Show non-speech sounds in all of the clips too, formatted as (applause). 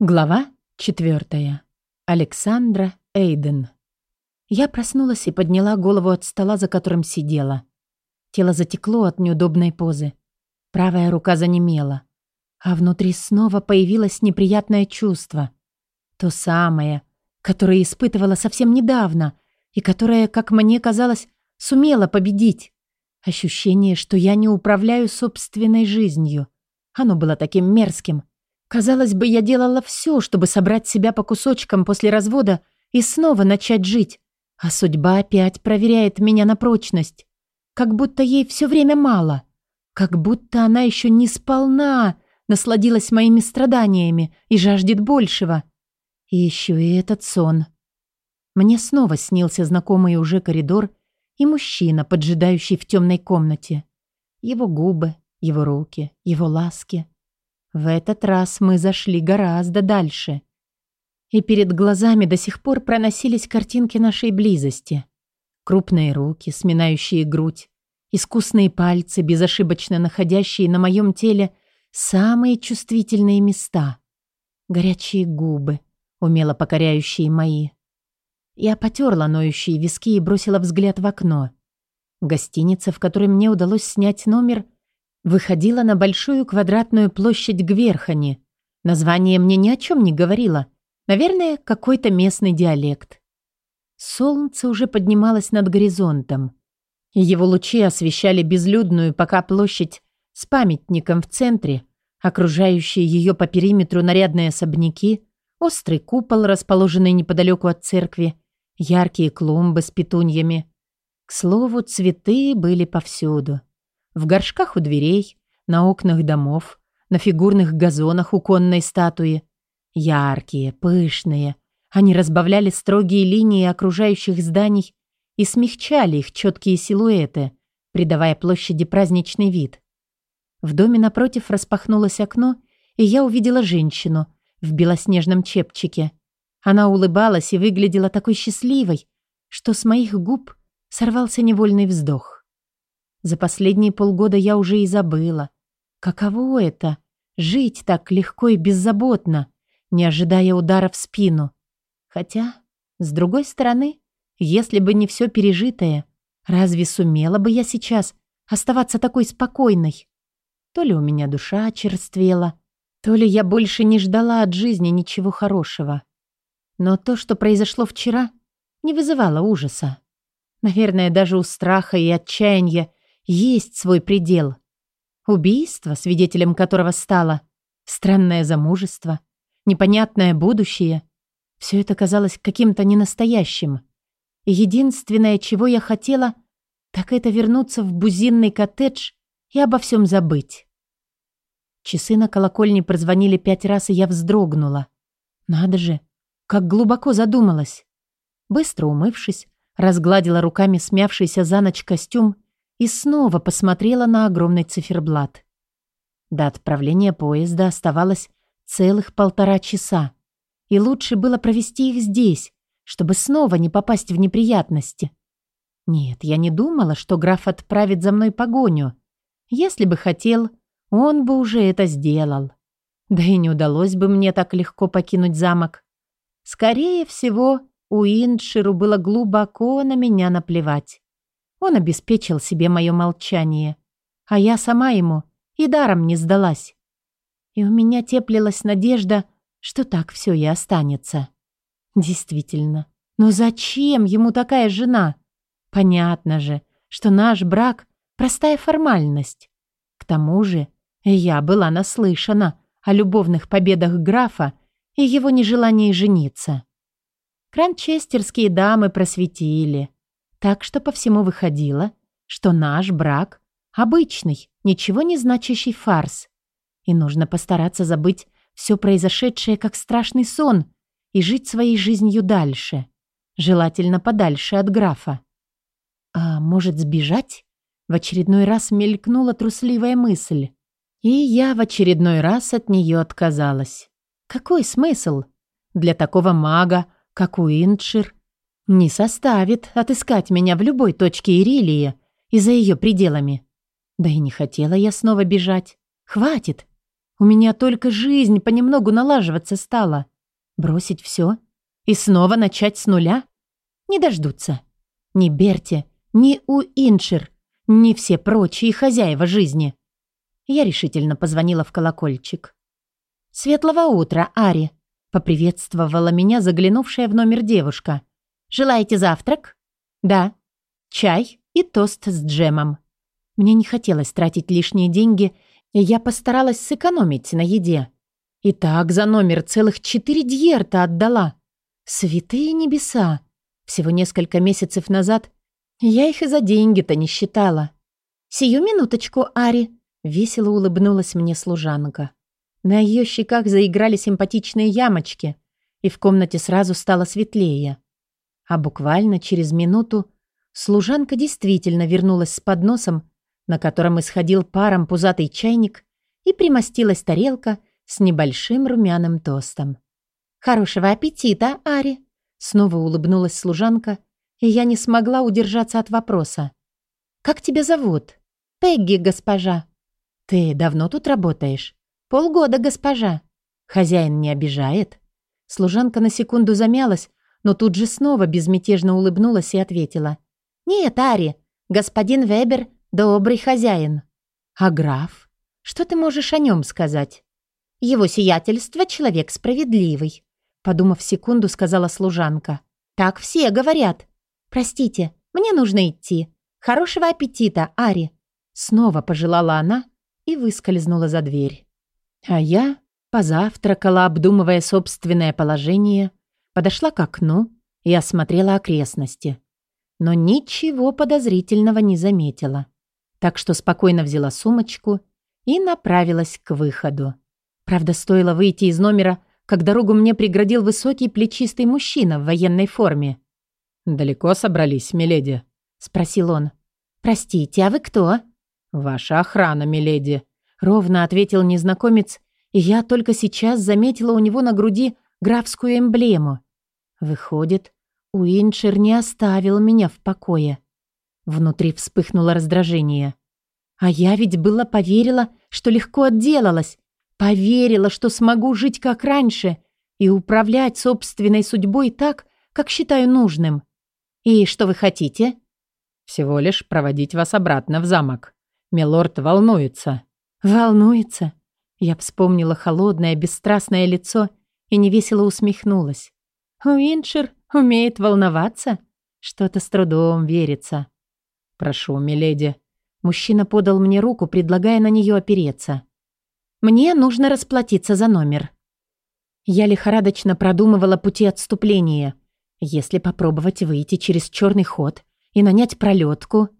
Глава четвертая. Александра Эйден. Я проснулась и подняла голову от стола, за которым сидела. Тело затекло от неудобной позы. Правая рука занемела. А внутри снова появилось неприятное чувство. То самое, которое испытывала совсем недавно и которое, как мне казалось, сумело победить. Ощущение, что я не управляю собственной жизнью. Оно было таким мерзким, Казалось бы, я делала все, чтобы собрать себя по кусочкам после развода и снова начать жить. А судьба опять проверяет меня на прочность. Как будто ей все время мало. Как будто она еще не сполна насладилась моими страданиями и жаждет большего. И еще и этот сон. Мне снова снился знакомый уже коридор и мужчина, поджидающий в темной комнате. Его губы, его руки, его ласки — в этот раз мы зашли гораздо дальше. И перед глазами до сих пор проносились картинки нашей близости. Крупные руки, сминающие грудь, искусные пальцы, безошибочно находящие на моем теле самые чувствительные места. Горячие губы, умело покоряющие мои. Я потерла ноющие виски и бросила взгляд в окно. Гостиница, в которой мне удалось снять номер — выходила на большую квадратную площадь Гверхани. Название мне ни о чем не говорило. Наверное, какой-то местный диалект. Солнце уже поднималось над горизонтом. Его лучи освещали безлюдную пока площадь с памятником в центре, окружающие ее по периметру нарядные особняки, острый купол, расположенный неподалеку от церкви, яркие клумбы с петуньями. К слову, цветы были повсюду. В горшках у дверей, на окнах домов, на фигурных газонах у конной статуи. Яркие, пышные. Они разбавляли строгие линии окружающих зданий и смягчали их четкие силуэты, придавая площади праздничный вид. В доме напротив распахнулось окно, и я увидела женщину в белоснежном чепчике. Она улыбалась и выглядела такой счастливой, что с моих губ сорвался невольный вздох. За последние полгода я уже и забыла. Каково это — жить так легко и беззаботно, не ожидая удара в спину? Хотя, с другой стороны, если бы не все пережитое, разве сумела бы я сейчас оставаться такой спокойной? То ли у меня душа очерствела, то ли я больше не ждала от жизни ничего хорошего. Но то, что произошло вчера, не вызывало ужаса. Наверное, даже у страха и отчаяния есть свой предел. Убийство, свидетелем которого стало, странное замужество, непонятное будущее. Все это казалось каким-то ненастоящим. И единственное, чего я хотела, так это вернуться в бузинный коттедж и обо всем забыть. Часы на колокольне прозвонили пять раз, и я вздрогнула. Надо же, как глубоко задумалась. Быстро умывшись, разгладила руками смявшийся за ночь костюм и снова посмотрела на огромный циферблат. До отправления поезда оставалось целых полтора часа, и лучше было провести их здесь, чтобы снова не попасть в неприятности. Нет, я не думала, что граф отправит за мной погоню. Если бы хотел, он бы уже это сделал. Да и не удалось бы мне так легко покинуть замок. Скорее всего, у Инширу было глубоко на меня наплевать. Он обеспечил себе мое молчание, а я сама ему и даром не сдалась. И у меня теплилась надежда, что так все и останется. Действительно, но зачем ему такая жена? Понятно же, что наш брак — простая формальность. К тому же я была наслышана о любовных победах графа и его нежелании жениться. Кранчестерские дамы просветили — так что по всему выходило, что наш брак — обычный, ничего не значащий фарс. И нужно постараться забыть все произошедшее как страшный сон и жить своей жизнью дальше, желательно подальше от графа. А может сбежать? В очередной раз мелькнула трусливая мысль. И я в очередной раз от нее отказалась. Какой смысл? Для такого мага, как Уиншир, не составит отыскать меня в любой точке Ирилии и за ее пределами. Да и не хотела я снова бежать. Хватит. У меня только жизнь понемногу налаживаться стала. Бросить все и снова начать с нуля? Не дождутся. Ни Берти, ни Уиншир, ни все прочие хозяева жизни. Я решительно позвонила в колокольчик. «Светлого утра, Ари!» — поприветствовала меня заглянувшая в номер девушка. «Желаете завтрак?» «Да». «Чай и тост с джемом». Мне не хотелось тратить лишние деньги, и я постаралась сэкономить на еде. И так за номер целых четыре дьерта отдала. Святые небеса! Всего несколько месяцев назад я их и за деньги-то не считала. «Сию минуточку, Ари!» — весело улыбнулась мне служанка. На ее щеках заиграли симпатичные ямочки, и в комнате сразу стало светлее. А буквально через минуту служанка действительно вернулась с подносом, на котором исходил паром пузатый чайник, и примостилась тарелка с небольшим румяным тостом. «Хорошего аппетита, Ари!» Снова улыбнулась служанка, и я не смогла удержаться от вопроса. «Как тебя зовут?» «Пегги, госпожа». «Ты давно тут работаешь?» «Полгода, госпожа». «Хозяин не обижает?» Служанка на секунду замялась, но тут же снова безмятежно улыбнулась и ответила. «Нет, Ари, господин Вебер — добрый хозяин». «А граф? Что ты можешь о нем сказать?» «Его сиятельство — человек справедливый», — подумав секунду, сказала служанка. «Так все говорят. Простите, мне нужно идти. Хорошего аппетита, Ари!» Снова пожелала она и выскользнула за дверь. А я позавтракала, обдумывая собственное положение, подошла к окну и осмотрела окрестности. Но ничего подозрительного не заметила. Так что спокойно взяла сумочку и направилась к выходу. Правда, стоило выйти из номера, как дорогу мне преградил высокий плечистый мужчина в военной форме. «Далеко собрались, миледи?» — спросил он. «Простите, а вы кто?» «Ваша охрана, миледи», — ровно ответил незнакомец, и я только сейчас заметила у него на груди графскую эмблему. Выходит, Уиншер не оставил меня в покое. Внутри вспыхнуло раздражение. А я ведь была поверила, что легко отделалась, поверила, что смогу жить как раньше и управлять собственной судьбой так, как считаю нужным. И что вы хотите? Всего лишь проводить вас обратно в замок. Милорд волнуется». «Волнуется?» Я вспомнила холодное, бесстрастное лицо и невесело усмехнулась. «Уиншер умеет волноваться? Что-то с трудом верится». «Прошу, миледи». Мужчина подал мне руку, предлагая на нее опереться. «Мне нужно расплатиться за номер». Я лихорадочно продумывала пути отступления. Если попробовать выйти через черный ход и нанять пролетку,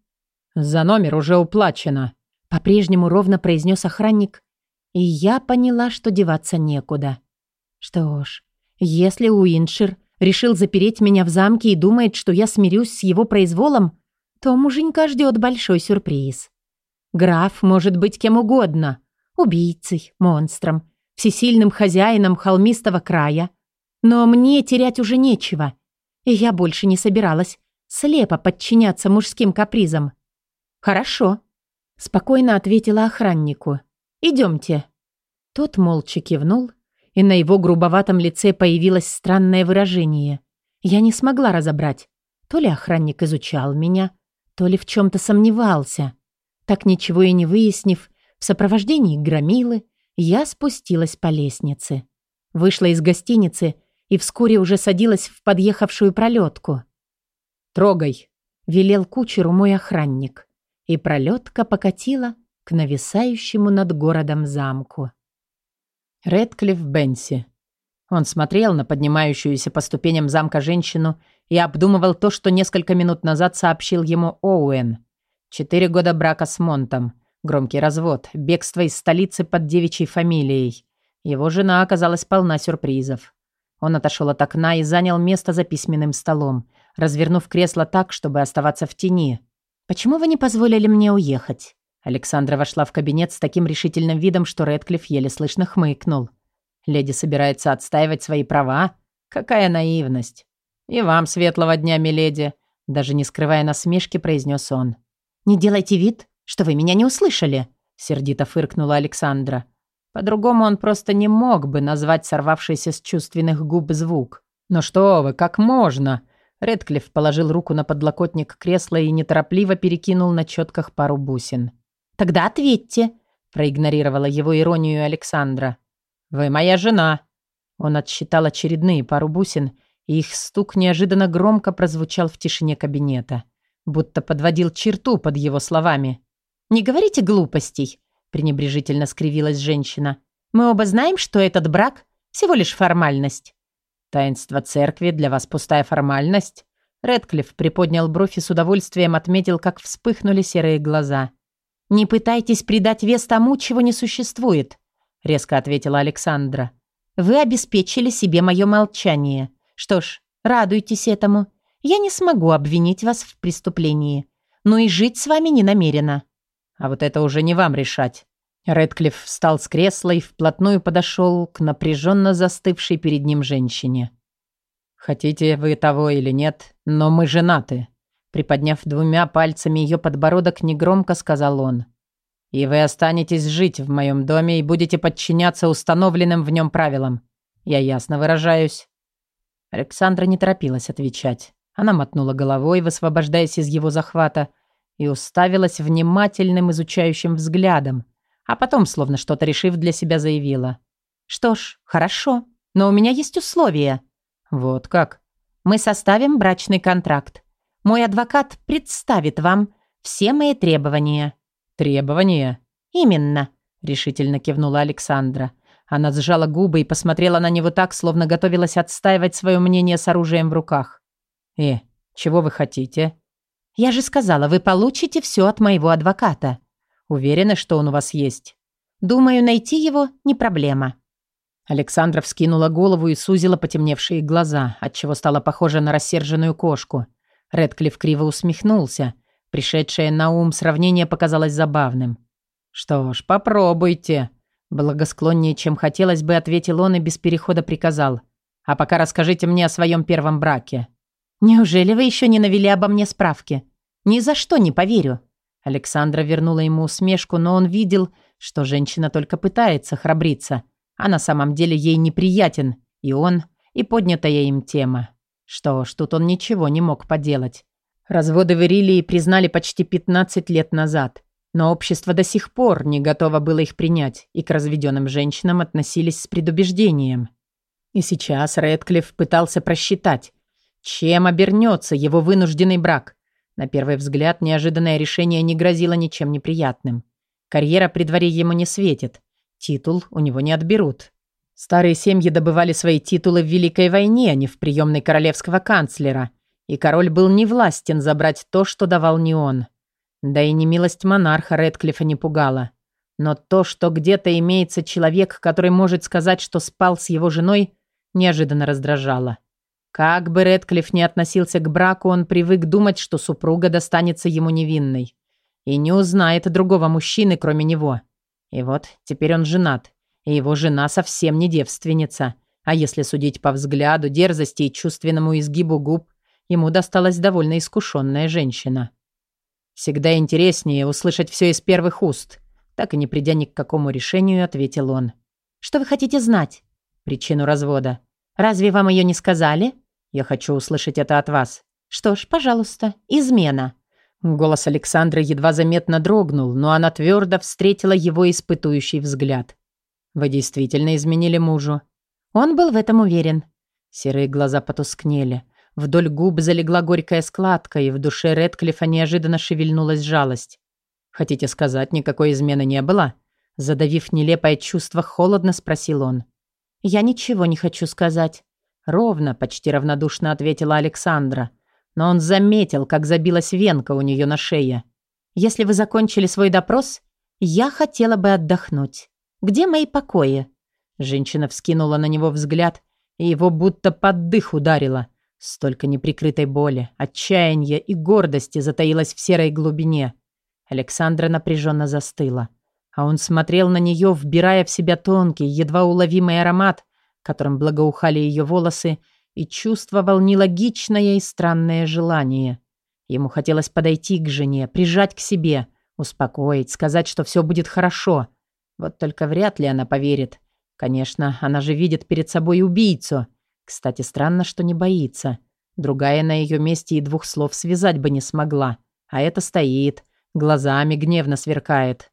«За номер уже уплачено», — по-прежнему ровно произнес охранник, и я поняла, что деваться некуда. Что ж, если Уиншир решил запереть меня в замке и думает, что я смирюсь с его произволом, то муженька ждет большой сюрприз. Граф может быть кем угодно — убийцей, монстром, всесильным хозяином холмистого края. Но мне терять уже нечего, и я больше не собиралась слепо подчиняться мужским капризам. «Хорошо», — спокойно ответила охраннику. «Идемте». Тот молча кивнул, и на его грубоватом лице появилось странное выражение. Я не смогла разобрать, то ли охранник изучал меня, то ли в чем-то сомневался. Так ничего и не выяснив, в сопровождении громилы я спустилась по лестнице. Вышла из гостиницы и вскоре уже садилась в подъехавшую пролетку. «Трогай», — велел кучеру мой охранник и пролетка покатила к нависающему над городом замку. Редклифф Бенси. Он смотрел на поднимающуюся по ступеням замка женщину и обдумывал то, что несколько минут назад сообщил ему Оуэн. Четыре года брака с Монтом, громкий развод, бегство из столицы под девичьей фамилией. Его жена оказалась полна сюрпризов. Он отошел от окна и занял место за письменным столом, развернув кресло так, чтобы оставаться в тени. «Почему вы не позволили мне уехать?» Александра вошла в кабинет с таким решительным видом, что Рэдклифф еле слышно хмыкнул. «Леди собирается отстаивать свои права? Какая наивность!» «И вам светлого дня, миледи!» Даже не скрывая насмешки, произнес он. «Не делайте вид, что вы меня не услышали!» Сердито фыркнула Александра. По-другому он просто не мог бы назвать сорвавшийся с чувственных губ звук. «Ну что вы, как можно?» Редклифф положил руку на подлокотник кресла и неторопливо перекинул на четках пару бусин. «Тогда ответьте», — проигнорировала его иронию Александра. «Вы моя жена». Он отсчитал очередные пару бусин, и их стук неожиданно громко прозвучал в тишине кабинета, будто подводил черту под его словами. «Не говорите глупостей», — пренебрежительно скривилась женщина. «Мы оба знаем, что этот брак — всего лишь формальность». «Таинство церкви для вас пустая формальность?» Редклифф приподнял бровь и с удовольствием отметил, как вспыхнули серые глаза. «Не пытайтесь придать вес тому, чего не существует», — резко ответила Александра. «Вы обеспечили себе мое молчание. Что ж, радуйтесь этому. Я не смогу обвинить вас в преступлении. Но и жить с вами не намерена». «А вот это уже не вам решать. Редклифф встал с кресла и вплотную подошел к напряженно застывшей перед ним женщине. «Хотите вы того или нет, но мы женаты», приподняв двумя пальцами ее подбородок, негромко сказал он. «И вы останетесь жить в моем доме и будете подчиняться установленным в нем правилам. Я ясно выражаюсь». Александра не торопилась отвечать. Она мотнула головой, высвобождаясь из его захвата, и уставилась внимательным изучающим взглядом, а потом, словно что-то решив для себя, заявила. «Что ж, хорошо, но у меня есть условия». «Вот как?» «Мы составим брачный контракт. Мой адвокат представит вам все мои требования». «Требования?» «Именно», — решительно кивнула Александра. Она сжала губы и посмотрела на него так, словно готовилась отстаивать свое мнение с оружием в руках. «Э, чего вы хотите?» «Я же сказала, вы получите все от моего адвоката». Уверены, что он у вас есть? Думаю, найти его не проблема. Александра вскинула голову и сузила потемневшие глаза, отчего стала похожа на рассерженную кошку. Редклифф криво усмехнулся. Пришедшее на ум сравнение показалось забавным. «Что ж, попробуйте», — благосклоннее, чем хотелось бы, ответил он и без перехода приказал. «А пока расскажите мне о своем первом браке». «Неужели вы еще не навели обо мне справки? Ни за что не поверю». Александра вернула ему усмешку, но он видел, что женщина только пытается храбриться, а на самом деле ей неприятен и он, и поднятая им тема. Что ж, тут он ничего не мог поделать. Разводы в Ирилии признали почти 15 лет назад, но общество до сих пор не готово было их принять, и к разведенным женщинам относились с предубеждением. И сейчас Рэдклифф пытался просчитать, чем обернется его вынужденный брак, на первый взгляд, неожиданное решение не грозило ничем неприятным. Карьера при дворе ему не светит. Титул у него не отберут. Старые семьи добывали свои титулы в Великой войне, а не в приемной королевского канцлера. И король был не властен забрать то, что давал не он. Да и немилость монарха Редклифа не пугала. Но то, что где-то имеется человек, который может сказать, что спал с его женой, неожиданно раздражало. Как бы Редклифф ни относился к браку, он привык думать, что супруга достанется ему невинной. И не узнает другого мужчины, кроме него. И вот теперь он женат. И его жена совсем не девственница. А если судить по взгляду, дерзости и чувственному изгибу губ, ему досталась довольно искушенная женщина. Всегда интереснее услышать все из первых уст. Так и не придя ни к какому решению, ответил он. «Что вы хотите знать?» «Причину развода». Разве вам ее не сказали?» «Я хочу услышать это от вас». «Что ж, пожалуйста, измена». Голос Александры едва заметно дрогнул, но она твердо встретила его испытующий взгляд. «Вы действительно изменили мужу?» Он был в этом уверен. Серые глаза потускнели. Вдоль губ залегла горькая складка, и в душе Редклифа неожиданно шевельнулась жалость. «Хотите сказать, никакой измены не было?» Задавив нелепое чувство, холодно спросил он. «Я ничего не хочу сказать», — ровно, почти равнодушно ответила Александра. Но он заметил, как забилась венка у нее на шее. «Если вы закончили свой допрос, я хотела бы отдохнуть. Где мои покои?» Женщина вскинула на него взгляд, и его будто под дых ударило. Столько неприкрытой боли, отчаяния и гордости затаилось в серой глубине. Александра напряженно застыла а он смотрел на нее, вбирая в себя тонкий, едва уловимый аромат, которым благоухали ее волосы, и чувствовал нелогичное и странное желание. Ему хотелось подойти к жене, прижать к себе, успокоить, сказать, что все будет хорошо. Вот только вряд ли она поверит. Конечно, она же видит перед собой убийцу. Кстати, странно, что не боится. Другая на ее месте и двух слов связать бы не смогла. А это стоит, глазами гневно сверкает.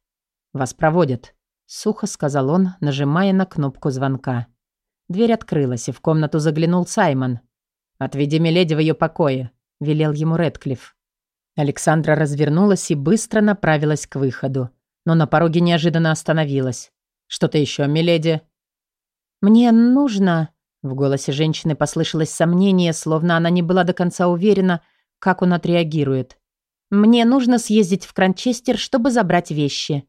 «Вас проводят», — сухо сказал он, нажимая на кнопку звонка. Дверь открылась, и в комнату заглянул Саймон. «Отведи Миледи в ее покое», — велел ему Редклифф. Александра развернулась и быстро направилась к выходу, но на пороге неожиданно остановилась. «Что-то еще, Миледи?» «Мне нужно...» В голосе женщины послышалось сомнение, словно она не была до конца уверена, как он отреагирует. «Мне нужно съездить в Кранчестер, чтобы забрать вещи».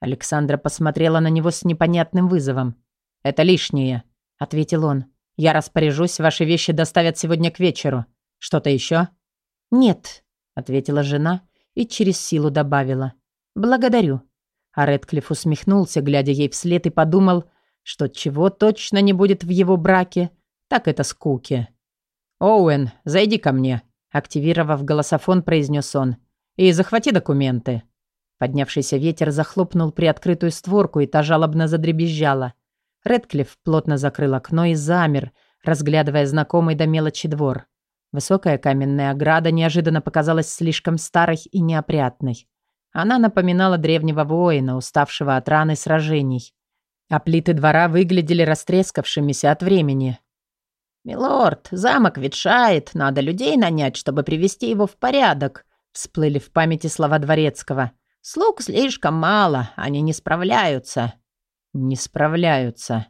Александра посмотрела на него с непонятным вызовом. «Это лишнее», — ответил он. «Я распоряжусь, ваши вещи доставят сегодня к вечеру. Что-то еще?» «Нет», — ответила жена и через силу добавила. «Благодарю». А Редклифф усмехнулся, глядя ей вслед, и подумал, что чего точно не будет в его браке, так это скуки. «Оуэн, зайди ко мне», — активировав голософон, произнес он. «И захвати документы». Поднявшийся ветер захлопнул приоткрытую створку, и та жалобно задребезжала. Редклифф плотно закрыл окно и замер, разглядывая знакомый до мелочи двор. Высокая каменная ограда неожиданно показалась слишком старой и неопрятной. Она напоминала древнего воина, уставшего от раны сражений. А плиты двора выглядели растрескавшимися от времени. «Милорд, замок ветшает, надо людей нанять, чтобы привести его в порядок», всплыли в памяти слова Дворецкого. «Слуг слишком мало, они не справляются». «Не справляются».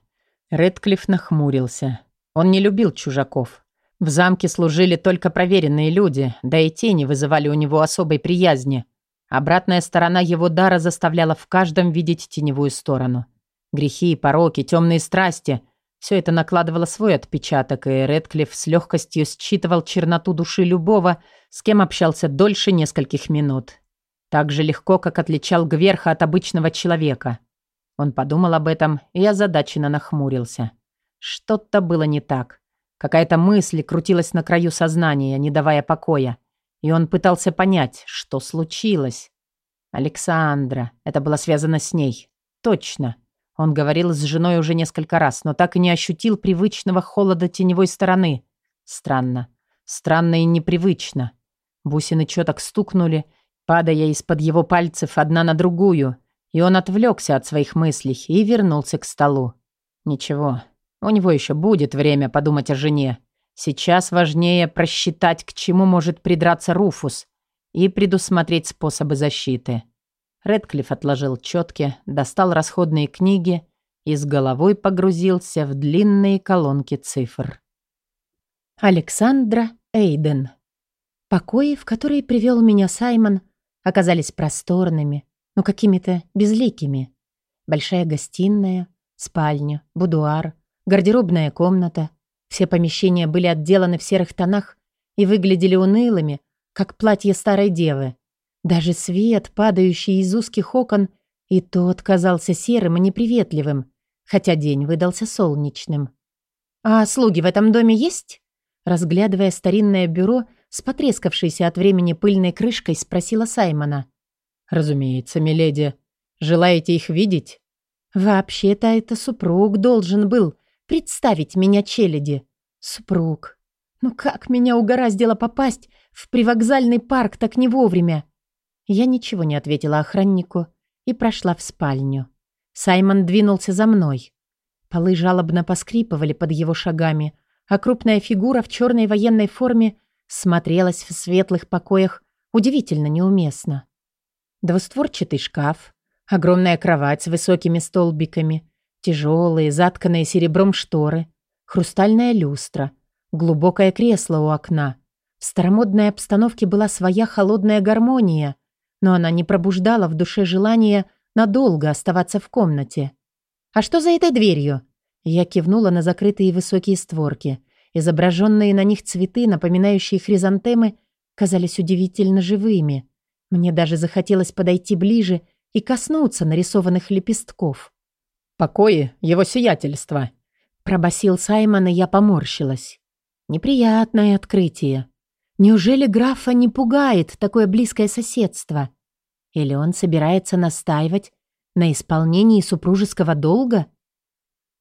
Редклифф нахмурился. Он не любил чужаков. В замке служили только проверенные люди, да и те не вызывали у него особой приязни. Обратная сторона его дара заставляла в каждом видеть теневую сторону – Грехи, пороки, темные страсти – все это накладывало свой отпечаток, и Редклифф с легкостью считывал черноту души любого, с кем общался дольше нескольких минут. Так же легко, как отличал Гверха от обычного человека. Он подумал об этом и озадаченно нахмурился. Что-то было не так. Какая-то мысль крутилась на краю сознания, не давая покоя. И он пытался понять, что случилось. Александра. Это было связано с ней. Точно. Он говорил с женой уже несколько раз, но так и не ощутил привычного холода теневой стороны. Странно. Странно и непривычно. Бусины чёток стукнули, падая из-под его пальцев одна на другую, и он отвлекся от своих мыслей и вернулся к столу. Ничего, у него еще будет время подумать о жене. Сейчас важнее просчитать, к чему может придраться Руфус, и предусмотреть способы защиты. Редклифф отложил четки, достал расходные книги и с головой погрузился в длинные колонки цифр. Александра Эйден. Покои, в которые привел меня Саймон, оказались просторными, но какими-то безликими. Большая гостиная, спальня, будуар, гардеробная комната. Все помещения были отделаны в серых тонах и выглядели унылыми, как платье старой девы. Даже свет, падающий из узких окон, и тот казался серым и неприветливым, хотя день выдался солнечным. «А слуги в этом доме есть?» Разглядывая старинное бюро с потрескавшейся от времени пыльной крышкой, спросила Саймона. «Разумеется, миледи. Желаете их видеть?» «Вообще-то это супруг должен был представить меня челяди. Супруг. Ну как меня угораздило попасть в привокзальный парк так не вовремя? Я ничего не ответила охраннику и прошла в спальню. Саймон двинулся за мной. Полы жалобно поскрипывали под его шагами, а крупная фигура в черной военной форме смотрелась в светлых покоях удивительно неуместно. Двустворчатый шкаф, огромная кровать с высокими столбиками, тяжелые, затканные серебром шторы, хрустальная люстра, глубокое кресло у окна. В старомодной обстановке была своя холодная гармония — но она не пробуждала в душе желание надолго оставаться в комнате. «А что за этой дверью?» Я кивнула на закрытые высокие створки. Изображенные на них цветы, напоминающие хризантемы, казались удивительно живыми. Мне даже захотелось подойти ближе и коснуться нарисованных лепестков. «Покои, его сиятельство!» Пробасил Саймон, и я поморщилась. Неприятное открытие. Неужели графа не пугает такое близкое соседство? Или он собирается настаивать На исполнении супружеского долга?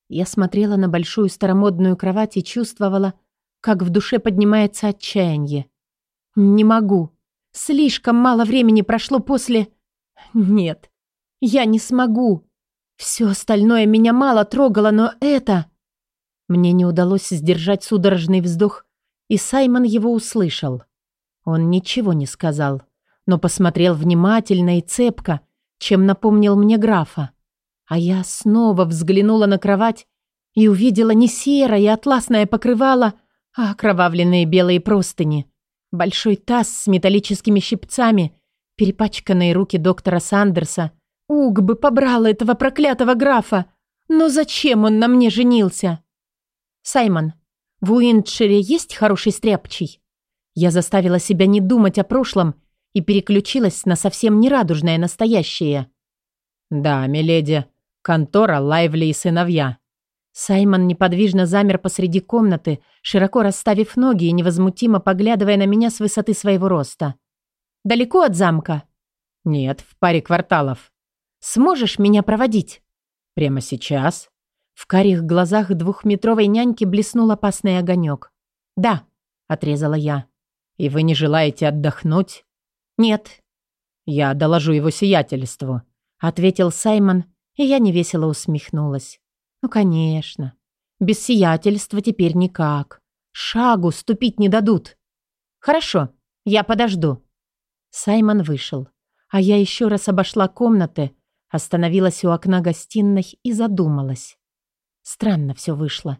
Я смотрела на большую старомодную кровать и чувствовала, как в душе поднимается отчаяние. Не могу. Слишком мало времени прошло после... Нет, я не смогу. Все остальное меня мало трогало, но это... Мне не удалось сдержать судорожный вздох, и Саймон его услышал. Он ничего не сказал, но посмотрел внимательно и цепко, чем напомнил мне графа. А я снова взглянула на кровать и увидела не серое атласное покрывало, а окровавленные белые простыни, большой таз с металлическими щипцами, перепачканные руки доктора Сандерса. Уг бы побрал этого проклятого графа! Но зачем он на мне женился? Саймон, в Уинчере есть хороший стряпчий? Я заставила себя не думать о прошлом и переключилась на совсем нерадужное настоящее. «Да, миледи. Контора Лайвли и сыновья». Саймон неподвижно замер посреди комнаты, широко расставив ноги и невозмутимо поглядывая на меня с высоты своего роста. «Далеко от замка?» «Нет, в паре кварталов». «Сможешь меня проводить?» «Прямо сейчас?» В карих глазах двухметровой няньки блеснул опасный огонек. «Да», — отрезала я. «И вы не желаете отдохнуть?» «Нет». «Я доложу его сиятельству», — ответил Саймон, и я невесело усмехнулась. «Ну, конечно. Без сиятельства теперь никак. Шагу ступить не дадут». «Хорошо, я подожду». Саймон вышел, а я еще раз обошла комнаты, остановилась у окна гостиной и задумалась. Странно все вышло.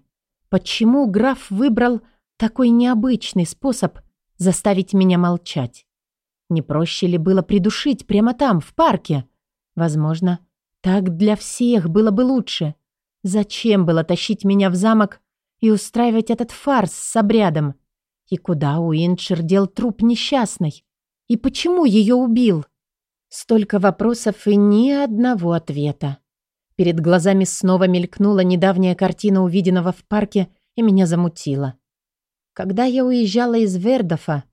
Почему граф выбрал такой необычный способ заставить меня молчать? Не проще ли было придушить прямо там, в парке? Возможно, так для всех было бы лучше. Зачем было тащить меня в замок и устраивать этот фарс с обрядом? И куда Уинчер дел труп несчастный? И почему ее убил? Столько вопросов и ни одного ответа. Перед глазами снова мелькнула недавняя картина увиденного в парке и меня замутило. Когда я уезжала из Вердофа,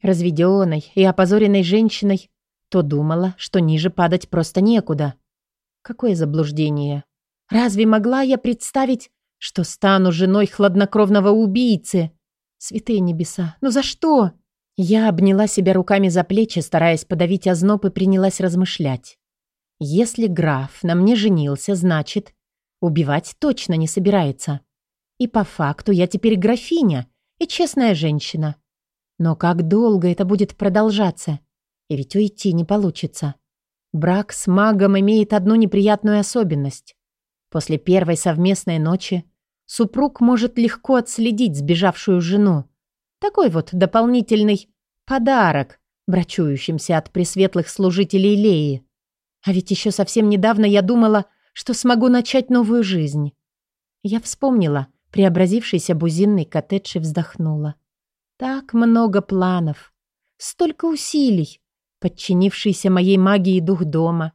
разведенной и опозоренной женщиной, то думала, что ниже падать просто некуда. Какое заблуждение. Разве могла я представить, что стану женой хладнокровного убийцы? Святые небеса, ну за что? Я обняла себя руками за плечи, стараясь подавить озноб и принялась размышлять. Если граф на мне женился, значит, убивать точно не собирается. И по факту я теперь графиня и честная женщина. Но как долго это будет продолжаться? И ведь уйти не получится. Брак с магом имеет одну неприятную особенность. После первой совместной ночи супруг может легко отследить сбежавшую жену. Такой вот дополнительный подарок, брачующимся от пресветлых служителей Леи. А ведь еще совсем недавно я думала, что смогу начать новую жизнь. Я вспомнила преобразившийся бузинный коттедж и вздохнула. Так много планов, столько усилий, подчинившийся моей магии дух дома.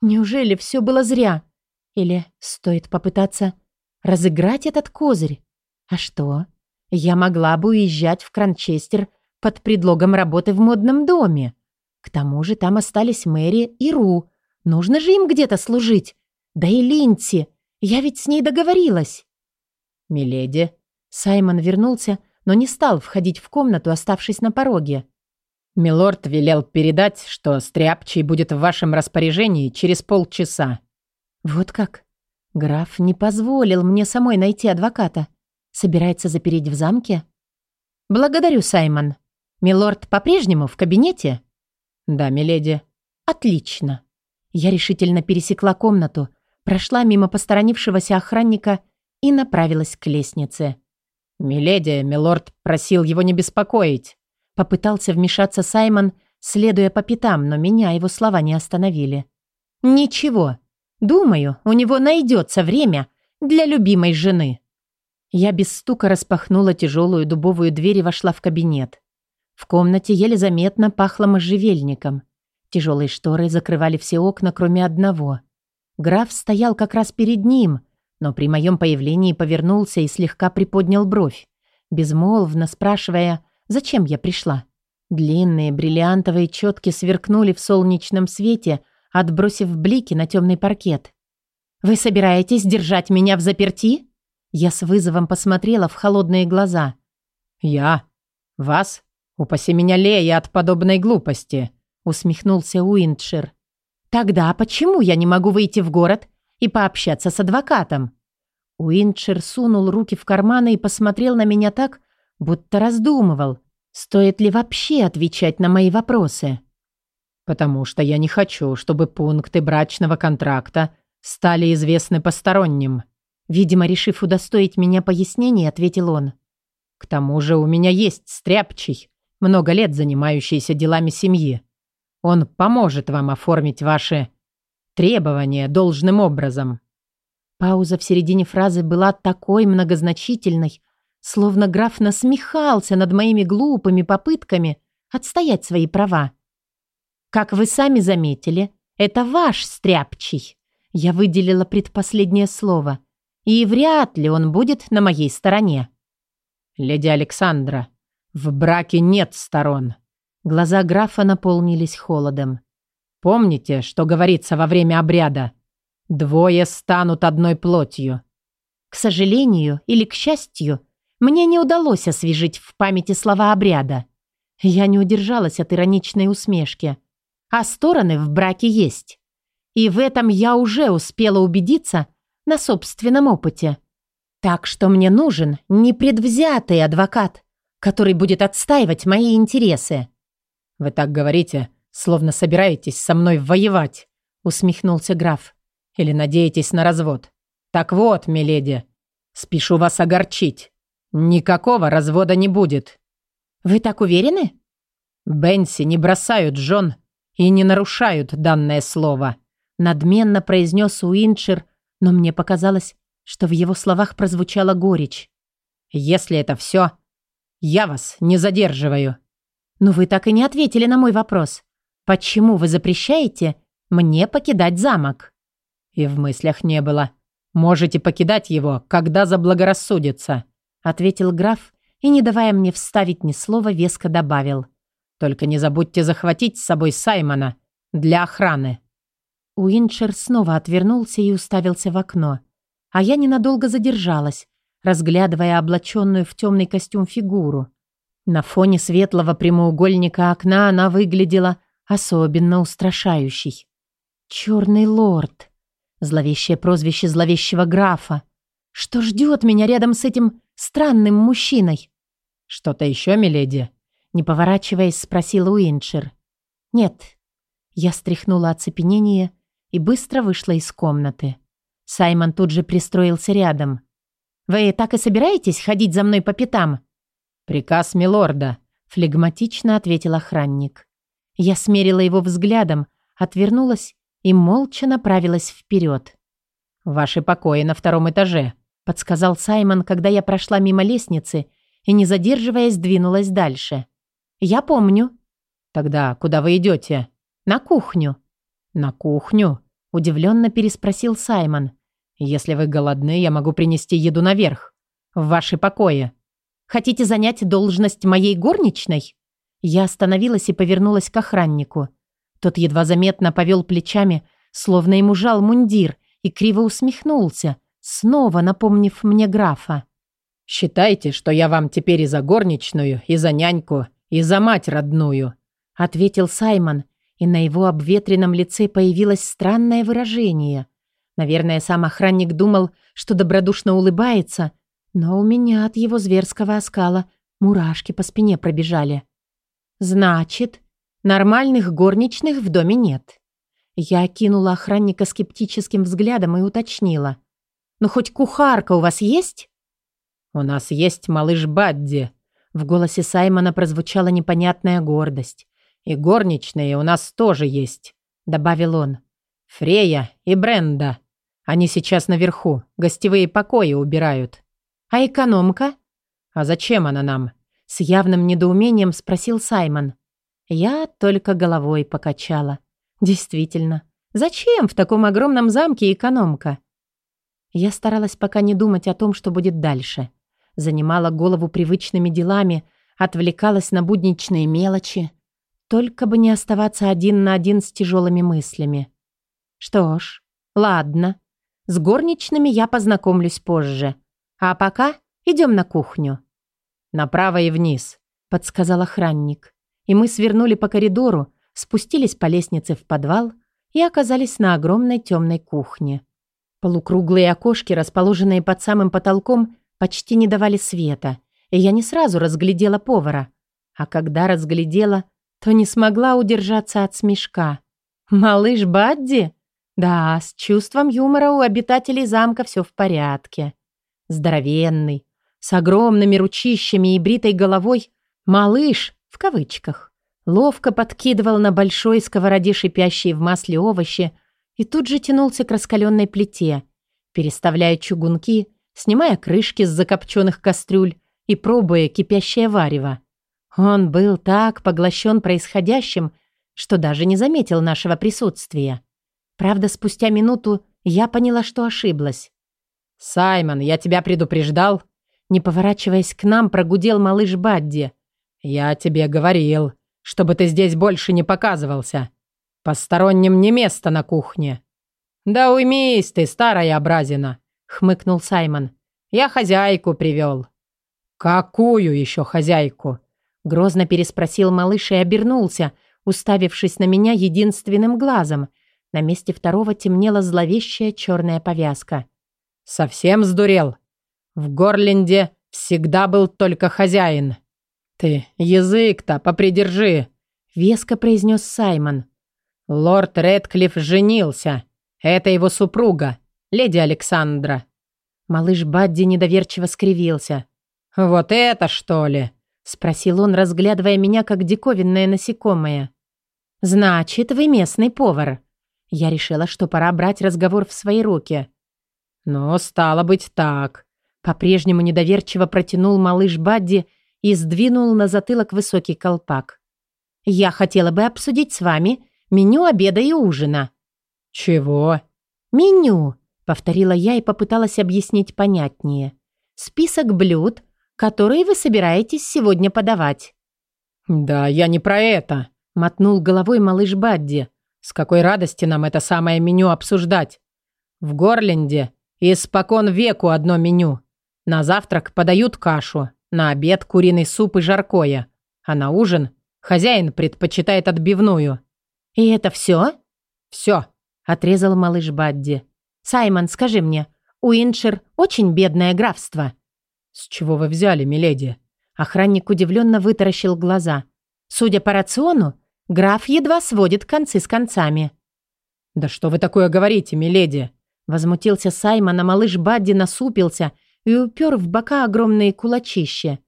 Неужели все было зря? Или стоит попытаться разыграть этот козырь? А что? Я могла бы уезжать в Кранчестер под предлогом работы в модном доме. К тому же там остались Мэри и Ру. Нужно же им где-то служить. Да и Линси. Я ведь с ней договорилась. «Миледи». Саймон вернулся, но не стал входить в комнату, оставшись на пороге. «Милорд велел передать, что Стряпчий будет в вашем распоряжении через полчаса». «Вот как? Граф не позволил мне самой найти адвоката. Собирается запереть в замке?» «Благодарю, Саймон. Милорд по-прежнему в кабинете?» «Да, миледи». «Отлично». Я решительно пересекла комнату, прошла мимо посторонившегося охранника и направилась к лестнице. «Миледи, милорд просил его не беспокоить». Попытался вмешаться Саймон, следуя по пятам, но меня его слова не остановили. «Ничего. Думаю, у него найдется время для любимой жены». Я без стука распахнула тяжелую дубовую дверь и вошла в кабинет. В комнате еле заметно пахло можжевельником. Тяжелые шторы закрывали все окна, кроме одного. Граф стоял как раз перед ним — но при моем появлении повернулся и слегка приподнял бровь, безмолвно спрашивая, зачем я пришла. Длинные бриллиантовые четки сверкнули в солнечном свете, отбросив блики на темный паркет. «Вы собираетесь держать меня в заперти?» Я с вызовом посмотрела в холодные глаза. «Я? Вас? Упаси меня, Лея, от подобной глупости!» усмехнулся Уиндшир. «Тогда почему я не могу выйти в город и пообщаться с адвокатом?» Уиндшир сунул руки в карманы и посмотрел на меня так, будто раздумывал, стоит ли вообще отвечать на мои вопросы. «Потому что я не хочу, чтобы пункты брачного контракта стали известны посторонним», Видимо, решив удостоить меня пояснений, ответил он. «К тому же у меня есть стряпчий, много лет занимающийся делами семьи. Он поможет вам оформить ваши требования должным образом». Пауза в середине фразы была такой многозначительной, словно граф насмехался над моими глупыми попытками отстоять свои права. «Как вы сами заметили, это ваш стряпчий». Я выделила предпоследнее слово – и вряд ли он будет на моей стороне. «Леди Александра, в браке нет сторон». Глаза графа наполнились холодом. «Помните, что говорится во время обряда? Двое станут одной плотью». К сожалению или к счастью, мне не удалось освежить в памяти слова обряда. Я не удержалась от ироничной усмешки. А стороны в браке есть. И в этом я уже успела убедиться на собственном опыте. Так что мне нужен непредвзятый адвокат, который будет отстаивать мои интересы. «Вы так говорите, словно собираетесь со мной воевать», усмехнулся граф. «Или надеетесь на развод? Так вот, миледи, спешу вас огорчить. Никакого развода не будет». «Вы так уверены?» «Бенси не бросают жен и не нарушают данное слово», надменно произнес Уиншир, но мне показалось, что в его словах прозвучала горечь. «Если это все, я вас не задерживаю». Но вы так и не ответили на мой вопрос. Почему вы запрещаете мне покидать замок? И в мыслях не было. Можете покидать его, когда заблагорассудится, ответил граф и, не давая мне вставить ни слова, веско добавил. Только не забудьте захватить с собой Саймона для охраны. Уинчер снова отвернулся и уставился в окно. А я ненадолго задержалась, разглядывая облаченную в темный костюм фигуру. На фоне светлого прямоугольника окна она выглядела особенно устрашающей. «Черный лорд», зловещее прозвище зловещего графа. Что ждет меня рядом с этим странным мужчиной? «Что-то еще, миледи?» Не поворачиваясь, спросила Уинчер. «Нет». Я стряхнула оцепенение и быстро вышла из комнаты. Саймон тут же пристроился рядом. «Вы так и собираетесь ходить за мной по пятам?» «Приказ милорда», — флегматично ответил охранник. Я смерила его взглядом, отвернулась и молча направилась вперед. «Ваши покои на втором этаже», — подсказал Саймон, когда я прошла мимо лестницы и, не задерживаясь, двинулась дальше. «Я помню». «Тогда куда вы идете?» «На кухню». «На кухню?» – удивленно переспросил Саймон. «Если вы голодны, я могу принести еду наверх, в ваши покои». «Хотите занять должность моей горничной?» Я остановилась и повернулась к охраннику. Тот едва заметно повел плечами, словно ему жал мундир, и криво усмехнулся, снова напомнив мне графа. «Считайте, что я вам теперь и за горничную, и за няньку, и за мать родную», ответил Саймон, и на его обветренном лице появилось странное выражение. Наверное, сам охранник думал, что добродушно улыбается, но у меня от его зверского оскала мурашки по спине пробежали. «Значит, нормальных горничных в доме нет». Я окинула охранника скептическим взглядом и уточнила. «Ну, хоть кухарка у вас есть?» «У нас есть малыш Бадди». В голосе Саймона прозвучала непонятная гордость. «И горничные у нас тоже есть», — добавил он. «Фрея и Бренда. Они сейчас наверху, гостевые покои убирают». «А экономка?» «А зачем она нам?» С явным недоумением спросил Саймон. Я только головой покачала. «Действительно, зачем в таком огромном замке экономка?» Я старалась пока не думать о том, что будет дальше. Занимала голову привычными делами, отвлекалась на будничные мелочи, только бы не оставаться один на один с тяжелыми мыслями. Что ж, ладно. С горничными я познакомлюсь позже. А пока идем на кухню. Направо и вниз, подсказал охранник. И мы свернули по коридору, спустились по лестнице в подвал и оказались на огромной темной кухне. Полукруглые окошки, расположенные под самым потолком, почти не давали света, и я не сразу разглядела повара. А когда разглядела, то не смогла удержаться от смешка. «Малыш Бадди?» Да, с чувством юмора у обитателей замка все в порядке. Здоровенный, с огромными ручищами и бритой головой, малыш, в кавычках, ловко подкидывал на большой сковороде шипящие в масле овощи и тут же тянулся к раскаленной плите, переставляя чугунки, снимая крышки с закопченных кастрюль и пробуя кипящее варево. Он был так поглощен происходящим, что даже не заметил нашего присутствия. Правда, спустя минуту я поняла, что ошиблась. «Саймон, я тебя предупреждал?» Не поворачиваясь к нам, прогудел малыш Бадди. «Я тебе говорил, чтобы ты здесь больше не показывался. Посторонним не место на кухне». «Да уймись ты, старая образина», — хмыкнул Саймон. «Я хозяйку привел». «Какую еще хозяйку?» Грозно переспросил малыш и обернулся, уставившись на меня единственным глазом. На месте второго темнела зловещая черная повязка. «Совсем сдурел? В Горленде всегда был только хозяин. Ты язык-то попридержи!» — веско произнес Саймон. «Лорд Редклифф женился. Это его супруга, леди Александра». Малыш Бадди недоверчиво скривился. «Вот это что ли?» — спросил он, разглядывая меня как диковинное насекомое. «Значит, вы местный повар». Я решила, что пора брать разговор в свои руки. «Ну, стало быть, так». По-прежнему недоверчиво протянул малыш Бадди и сдвинул на затылок высокий колпак. «Я хотела бы обсудить с вами меню обеда и ужина». «Чего?» «Меню», — повторила я и попыталась объяснить понятнее. «Список блюд, которые вы собираетесь сегодня подавать». «Да, я не про это», — мотнул головой малыш Бадди. «С какой радости нам это самое меню обсуждать? В Горленде испокон веку одно меню. На завтрак подают кашу, на обед куриный суп и жаркое, а на ужин хозяин предпочитает отбивную». «И это все?» «Все», — отрезал малыш Бадди. «Саймон, скажи мне, Уиншир очень бедное графство?» «С чего вы взяли, миледи?» Охранник удивленно вытаращил глаза. «Судя по рациону, граф едва сводит концы с концами». «Да что вы такое говорите, миледи?» Возмутился Саймон, а малыш Бадди насупился и упер в бока огромные кулачища.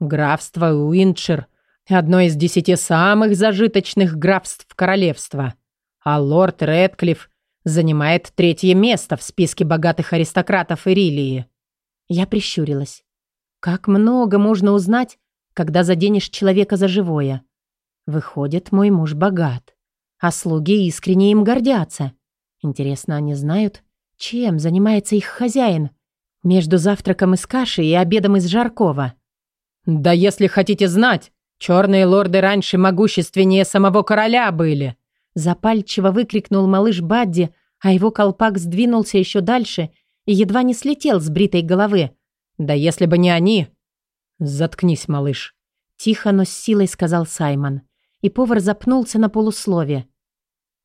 «Графство Уиншир — одно из десяти самых зажиточных графств королевства, а лорд Редклифф занимает третье место в списке богатых аристократов Ирилии». Я прищурилась. Как много можно узнать, когда заденешь человека за живое. Выходит, мой муж богат, а слуги искренне им гордятся. Интересно, они знают, чем занимается их хозяин между завтраком из каши и обедом из жаркого? «Да если хотите знать, черные лорды раньше могущественнее самого короля были!» Запальчиво выкрикнул малыш Бадди, а его колпак сдвинулся еще дальше и едва не слетел с бритой головы. «Да если бы не они...» «Заткнись, малыш», — тихо, но с силой сказал Саймон. И повар запнулся на полуслове.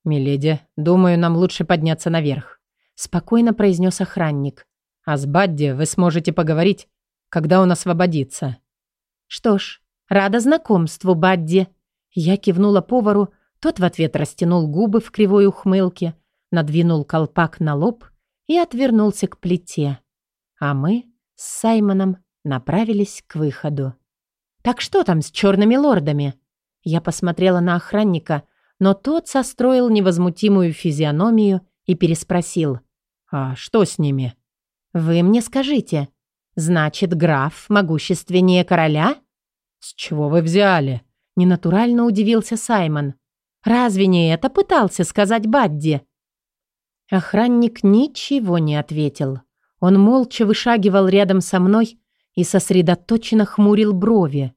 «Миледи, думаю, нам лучше подняться наверх», — спокойно произнес охранник. «А с Бадди вы сможете поговорить, когда он освободится». «Что ж, рада знакомству, Бадди». Я кивнула повару, тот в ответ растянул губы в кривой ухмылке, надвинул колпак на лоб и отвернулся к плите. А мы с Саймоном направились к выходу. «Так что там с черными лордами?» Я посмотрела на охранника, но тот состроил невозмутимую физиономию и переспросил. «А что с ними?» «Вы мне скажите. Значит, граф могущественнее короля?» «С чего вы взяли?» Ненатурально удивился Саймон. «Разве не это пытался сказать Бадди?» Охранник ничего не ответил. Он молча вышагивал рядом со мной и сосредоточенно хмурил брови.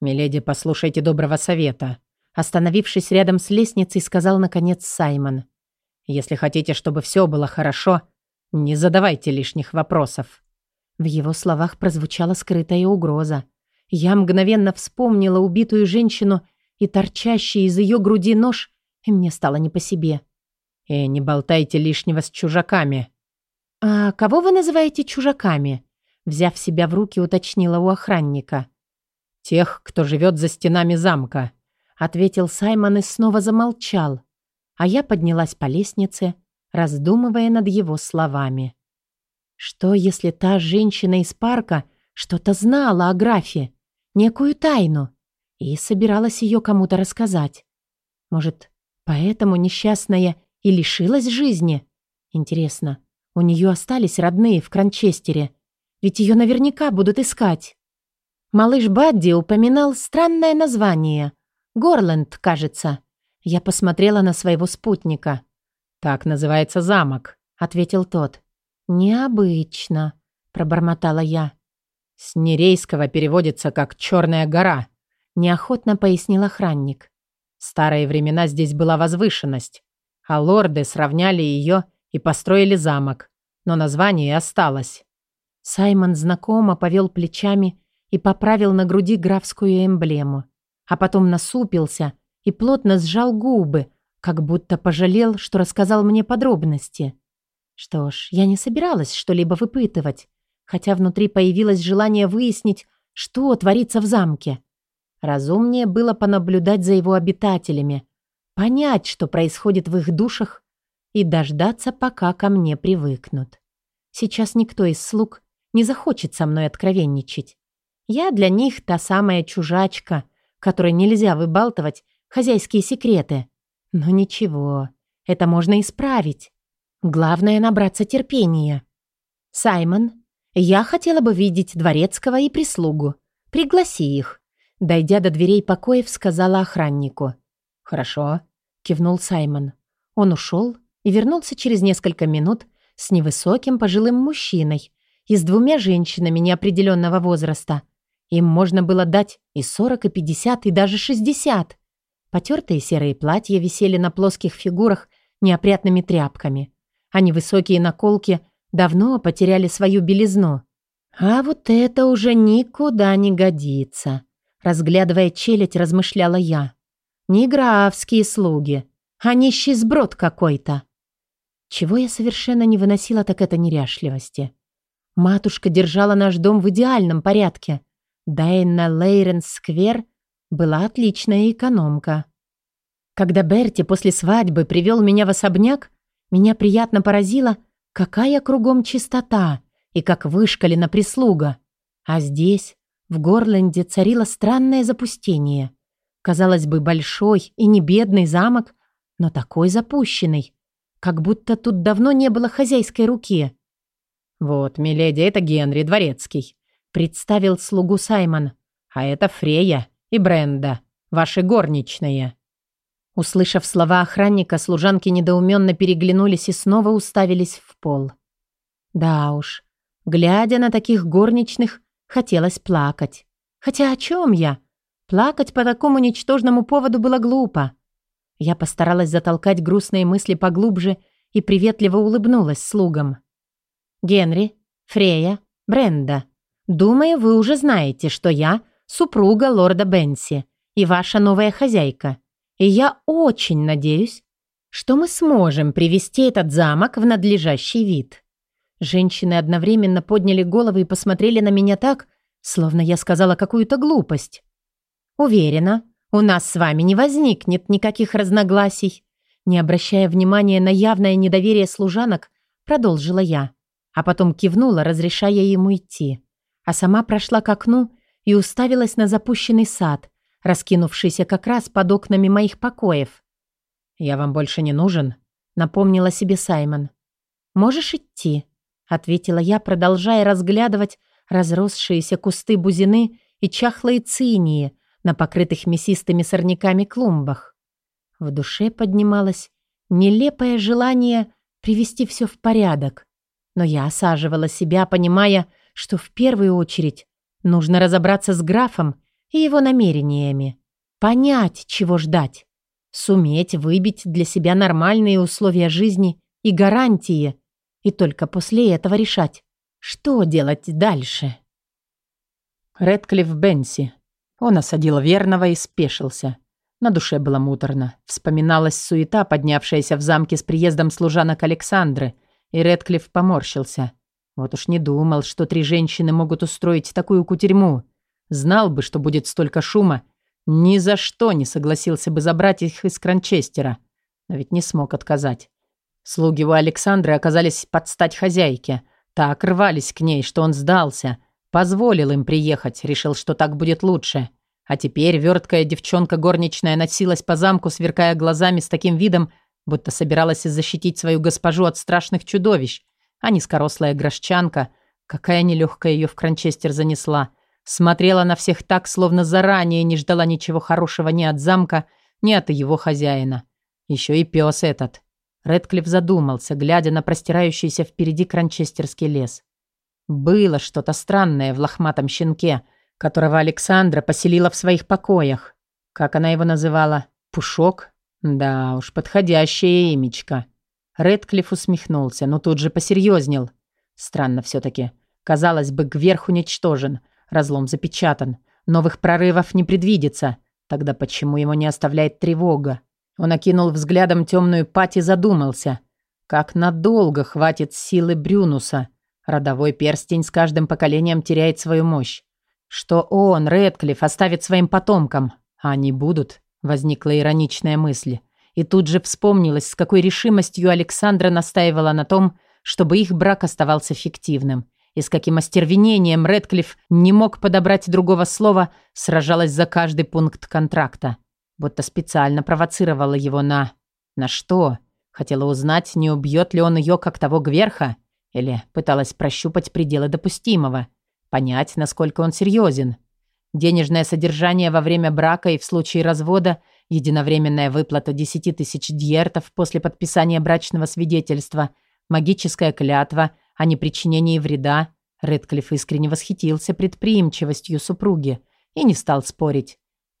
«Миледи, послушайте доброго совета», остановившись рядом с лестницей, сказал наконец Саймон. Если хотите, чтобы все было хорошо, не задавайте лишних вопросов». В его словах прозвучала скрытая угроза. Я мгновенно вспомнила убитую женщину и торчащий из ее груди нож, и мне стало не по себе. «И не болтайте лишнего с чужаками». «А кого вы называете чужаками?» Взяв себя в руки, уточнила у охранника. «Тех, кто живет за стенами замка», — ответил Саймон и снова замолчал. А я поднялась по лестнице, раздумывая над его словами. Что, если та женщина из парка что-то знала о графе, некую тайну, и собиралась ее кому-то рассказать? Может, поэтому несчастная и лишилась жизни? Интересно, у нее остались родные в Кранчестере, ведь ее наверняка будут искать. Малыш Бадди упоминал странное название. Горленд, кажется. Я посмотрела на своего спутника. «Так называется замок», — ответил тот. «Необычно», — пробормотала я. «С нерейского переводится как «черная гора», — неохотно пояснил охранник. В старые времена здесь была возвышенность, а лорды сравняли ее и построили замок, но название осталось. Саймон знакомо повел плечами и поправил на груди графскую эмблему, а потом насупился и плотно сжал губы, как будто пожалел, что рассказал мне подробности. Что ж, я не собиралась что-либо выпытывать, хотя внутри появилось желание выяснить, что творится в замке. Разумнее было понаблюдать за его обитателями, понять, что происходит в их душах, и дождаться, пока ко мне привыкнут. Сейчас никто из слуг не захочет со мной откровенничать. Я для них та самая чужачка, которой нельзя выбалтывать хозяйские секреты. Но ничего, это можно исправить. Главное — набраться терпения. «Саймон, я хотела бы видеть дворецкого и прислугу. Пригласи их». Дойдя до дверей покоев, сказала охраннику. «Хорошо», — кивнул Саймон. Он ушел и вернулся через несколько минут с невысоким пожилым мужчиной и с двумя женщинами неопределенного возраста. Им можно было дать и 40, и 50, и даже 60. Потертые серые платья висели на плоских фигурах неопрятными тряпками, а невысокие наколки давно потеряли свою белизну. А вот это уже никуда не годится. Разглядывая челядь, размышляла я. Не графские слуги, а нищий сброд какой-то. Чего я совершенно не выносила, так это неряшливости. Матушка держала наш дом в идеальном порядке. Дайна Лейренс-сквер была отличная экономка. Когда Берти после свадьбы привел меня в особняк, меня приятно поразило, какая кругом чистота и как вышкалена прислуга. А здесь, в Горленде, царило странное запустение. Казалось бы, большой и не бедный замок, но такой запущенный, как будто тут давно не было хозяйской руки. «Вот, миледи, это Генри Дворецкий», — представил слугу Саймон. «А это Фрея и Бренда, ваши горничные». Услышав слова охранника, служанки недоуменно переглянулись и снова уставились в пол. Да уж, глядя на таких горничных, хотелось плакать. Хотя о чем я? Плакать по такому ничтожному поводу было глупо. Я постаралась затолкать грустные мысли поглубже и приветливо улыбнулась слугам. Генри, Фрея, Бренда. Думаю, вы уже знаете, что я супруга лорда Бенси и ваша новая хозяйка. И я очень надеюсь, что мы сможем привести этот замок в надлежащий вид. Женщины одновременно подняли головы и посмотрели на меня так, словно я сказала какую-то глупость. Уверена, у нас с вами не возникнет никаких разногласий. Не обращая внимания на явное недоверие служанок, продолжила я а потом кивнула, разрешая ему идти. А сама прошла к окну и уставилась на запущенный сад, раскинувшийся как раз под окнами моих покоев. «Я вам больше не нужен?» — напомнила себе Саймон. «Можешь идти», — ответила я, продолжая разглядывать разросшиеся кусты бузины и чахлые цинии на покрытых мясистыми сорняками клумбах. В душе поднималось нелепое желание привести все в порядок, но я осаживала себя, понимая, что в первую очередь нужно разобраться с графом и его намерениями. Понять, чего ждать. суметь выбить для себя нормальные условия жизни и гарантии, и только после этого решать, что делать дальше. Редклифф Бенси. Он осадил верного и спешился. На душе было муторно. Вспоминалась суета, поднявшаяся в замке с приездом служанок Александры, и Редклифф поморщился. Вот уж не думал, что три женщины могут устроить такую кутерьму. Знал бы, что будет столько шума, ни за что не согласился бы забрать их из Кранчестера. Но ведь не смог отказать. Слуги у Александры оказались под стать хозяйке. Так рвались к ней, что он сдался. Позволил им приехать, решил, что так будет лучше. А теперь верткая девчонка горничная носилась по замку, сверкая глазами с таким видом, будто собиралась защитить свою госпожу от страшных чудовищ. А низкорослая грошчанка, какая нелегкая ее в Кранчестер занесла, смотрела на всех так, словно заранее не ждала ничего хорошего ни от замка, ни от его хозяина. Еще и пес этот. Редклифф задумался, глядя на простирающийся впереди Кранчестерский лес. Было что-то странное в лохматом щенке — которого Александра поселила в своих покоях. Как она его называла? Пушок? Да уж, подходящее имечко. Редклифф усмехнулся, но тут же посерьезнел. Странно все-таки. Казалось бы, Гверх уничтожен, разлом запечатан. Новых прорывов не предвидится. Тогда почему ему не оставляет тревога? Он окинул взглядом темную пать и задумался. Как надолго хватит силы Брюнуса? Родовой перстень с каждым поколением теряет свою мощь. Что он, Редклифф, оставит своим потомкам. А они будут, возникла ироничная мысль. И тут же вспомнилось, с какой решимостью Александра настаивала на том, чтобы их брак оставался фиктивным. И с каким остервенением Редклифф не мог подобрать другого слова, сражалась за каждый пункт контракта. Будто специально провоцировала его на... На что? Хотела узнать, не убьет ли он ее, как того Гверха? Или пыталась прощупать пределы допустимого? понять, насколько он серьезен. Денежное содержание во время брака и в случае развода, единовременная выплата 10 тысяч дьертов после подписания брачного свидетельства, магическая клятва о непричинении вреда. Редклифф искренне восхитился предприимчивостью супруги и не стал спорить.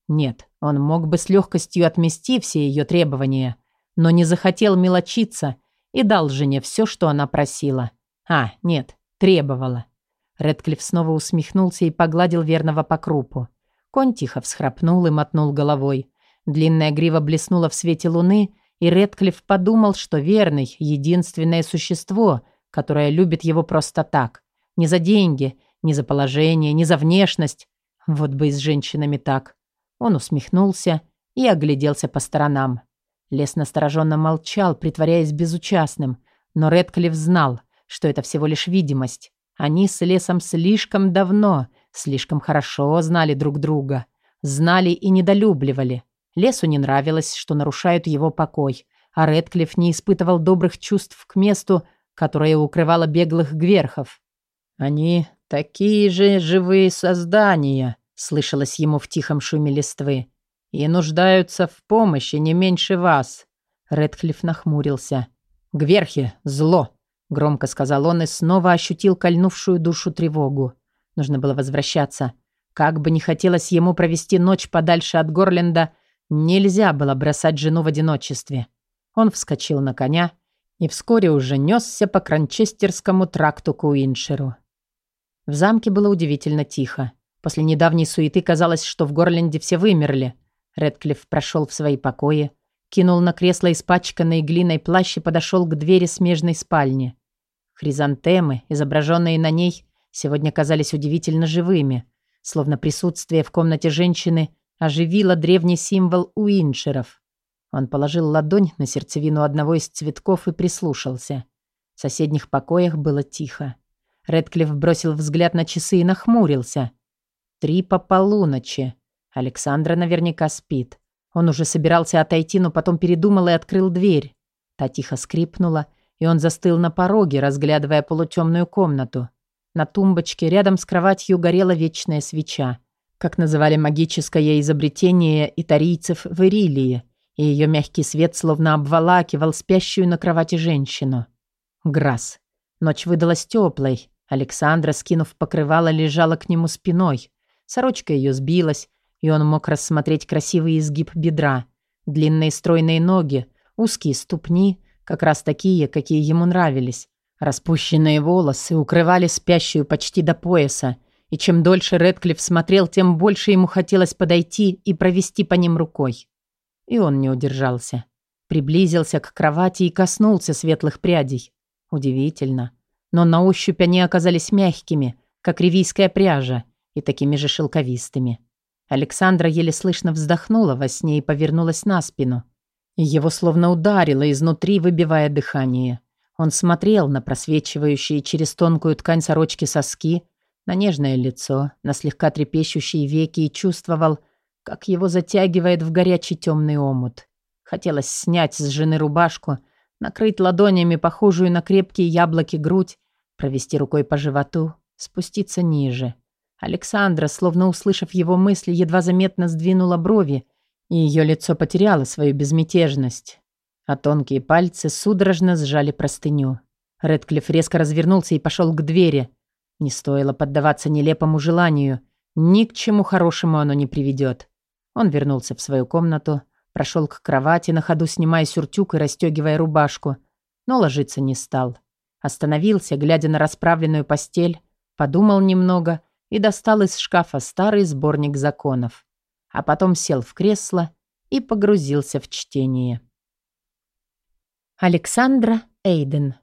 Нет, он мог бы с легкостью отмести все ее требования, но не захотел мелочиться и дал жене все, что она просила. А, нет, требовала. Редклифф снова усмехнулся и погладил верного по крупу. Конь тихо всхрапнул и мотнул головой. Длинная грива блеснула в свете луны, и Редклифф подумал, что верный — единственное существо, которое любит его просто так. Не за деньги, не за положение, не за внешность. Вот бы и с женщинами так. Он усмехнулся и огляделся по сторонам. Лес настороженно молчал, притворяясь безучастным, но Редклифф знал, что это всего лишь видимость. Они с лесом слишком давно, слишком хорошо знали друг друга. Знали и недолюбливали. Лесу не нравилось, что нарушают его покой, а Редклифф не испытывал добрых чувств к месту, которое укрывало беглых гверхов. «Они такие же живые создания», — слышалось ему в тихом шуме листвы, «и нуждаются в помощи не меньше вас». Редклифф нахмурился. «Гверхи — зло», Громко сказал он и снова ощутил кольнувшую душу тревогу. Нужно было возвращаться. Как бы не хотелось ему провести ночь подальше от Горленда, нельзя было бросать жену в одиночестве. Он вскочил на коня и вскоре уже несся по Кранчестерскому тракту к Уиншеру. В замке было удивительно тихо. После недавней суеты казалось, что в Горленде все вымерли. Редклифф прошел в свои покои, кинул на кресло испачканный глиной плащ и подошел к двери смежной спальни. Хризантемы, изображенные на ней, сегодня казались удивительно живыми, словно присутствие в комнате женщины оживило древний символ уиншеров. Он положил ладонь на сердцевину одного из цветков и прислушался. В соседних покоях было тихо. Редклифф бросил взгляд на часы и нахмурился. Три по полуночи. Александра наверняка спит. Он уже собирался отойти, но потом передумал и открыл дверь. Та тихо скрипнула, и он застыл на пороге, разглядывая полутемную комнату. На тумбочке рядом с кроватью горела вечная свеча, как называли магическое изобретение итарийцев в Ирилии, и ее мягкий свет словно обволакивал спящую на кровати женщину. Грасс. Ночь выдалась теплой. Александра, скинув покрывало, лежала к нему спиной. Сорочка ее сбилась, и он мог рассмотреть красивый изгиб бедра. Длинные стройные ноги, узкие ступни, как раз такие, какие ему нравились. Распущенные волосы укрывали спящую почти до пояса, и чем дольше Редклифф смотрел, тем больше ему хотелось подойти и провести по ним рукой. И он не удержался. Приблизился к кровати и коснулся светлых прядей. Удивительно. Но на ощупь они оказались мягкими, как ревийская пряжа, и такими же шелковистыми. Александра еле слышно вздохнула во сне и повернулась на спину. Его словно ударило изнутри, выбивая дыхание. Он смотрел на просвечивающие через тонкую ткань сорочки соски, на нежное лицо, на слегка трепещущие веки и чувствовал, как его затягивает в горячий темный омут. Хотелось снять с жены рубашку, накрыть ладонями похожую на крепкие яблоки грудь, провести рукой по животу, спуститься ниже. Александра, словно услышав его мысли, едва заметно сдвинула брови, и ее лицо потеряло свою безмятежность, а тонкие пальцы судорожно сжали простыню. Редклифф резко развернулся и пошел к двери. Не стоило поддаваться нелепому желанию. Ни к чему хорошему оно не приведет. Он вернулся в свою комнату, прошел к кровати, на ходу снимая сюртюк и расстегивая рубашку, но ложиться не стал. Остановился, глядя на расправленную постель, подумал немного и достал из шкафа старый сборник законов а потом сел в кресло и погрузился в чтение. Александра Эйден.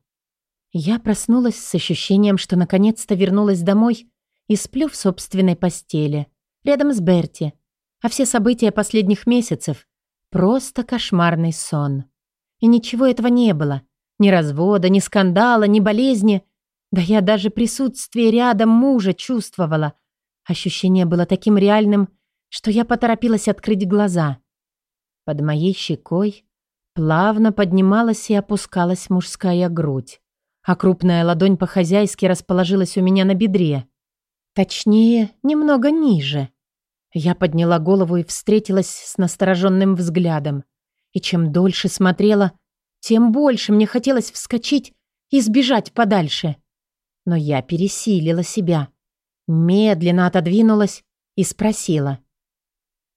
Я проснулась с ощущением, что наконец-то вернулась домой и сплю в собственной постели, рядом с Берти, а все события последних месяцев — просто кошмарный сон. И ничего этого не было. Ни развода, ни скандала, ни болезни. Да я даже присутствие рядом мужа чувствовала. Ощущение было таким реальным, что я поторопилась открыть глаза. Под моей щекой плавно поднималась и опускалась мужская грудь, а крупная ладонь по-хозяйски расположилась у меня на бедре. Точнее, немного ниже. Я подняла голову и встретилась с настороженным взглядом. И чем дольше смотрела, тем больше мне хотелось вскочить и сбежать подальше. Но я пересилила себя, медленно отодвинулась и спросила.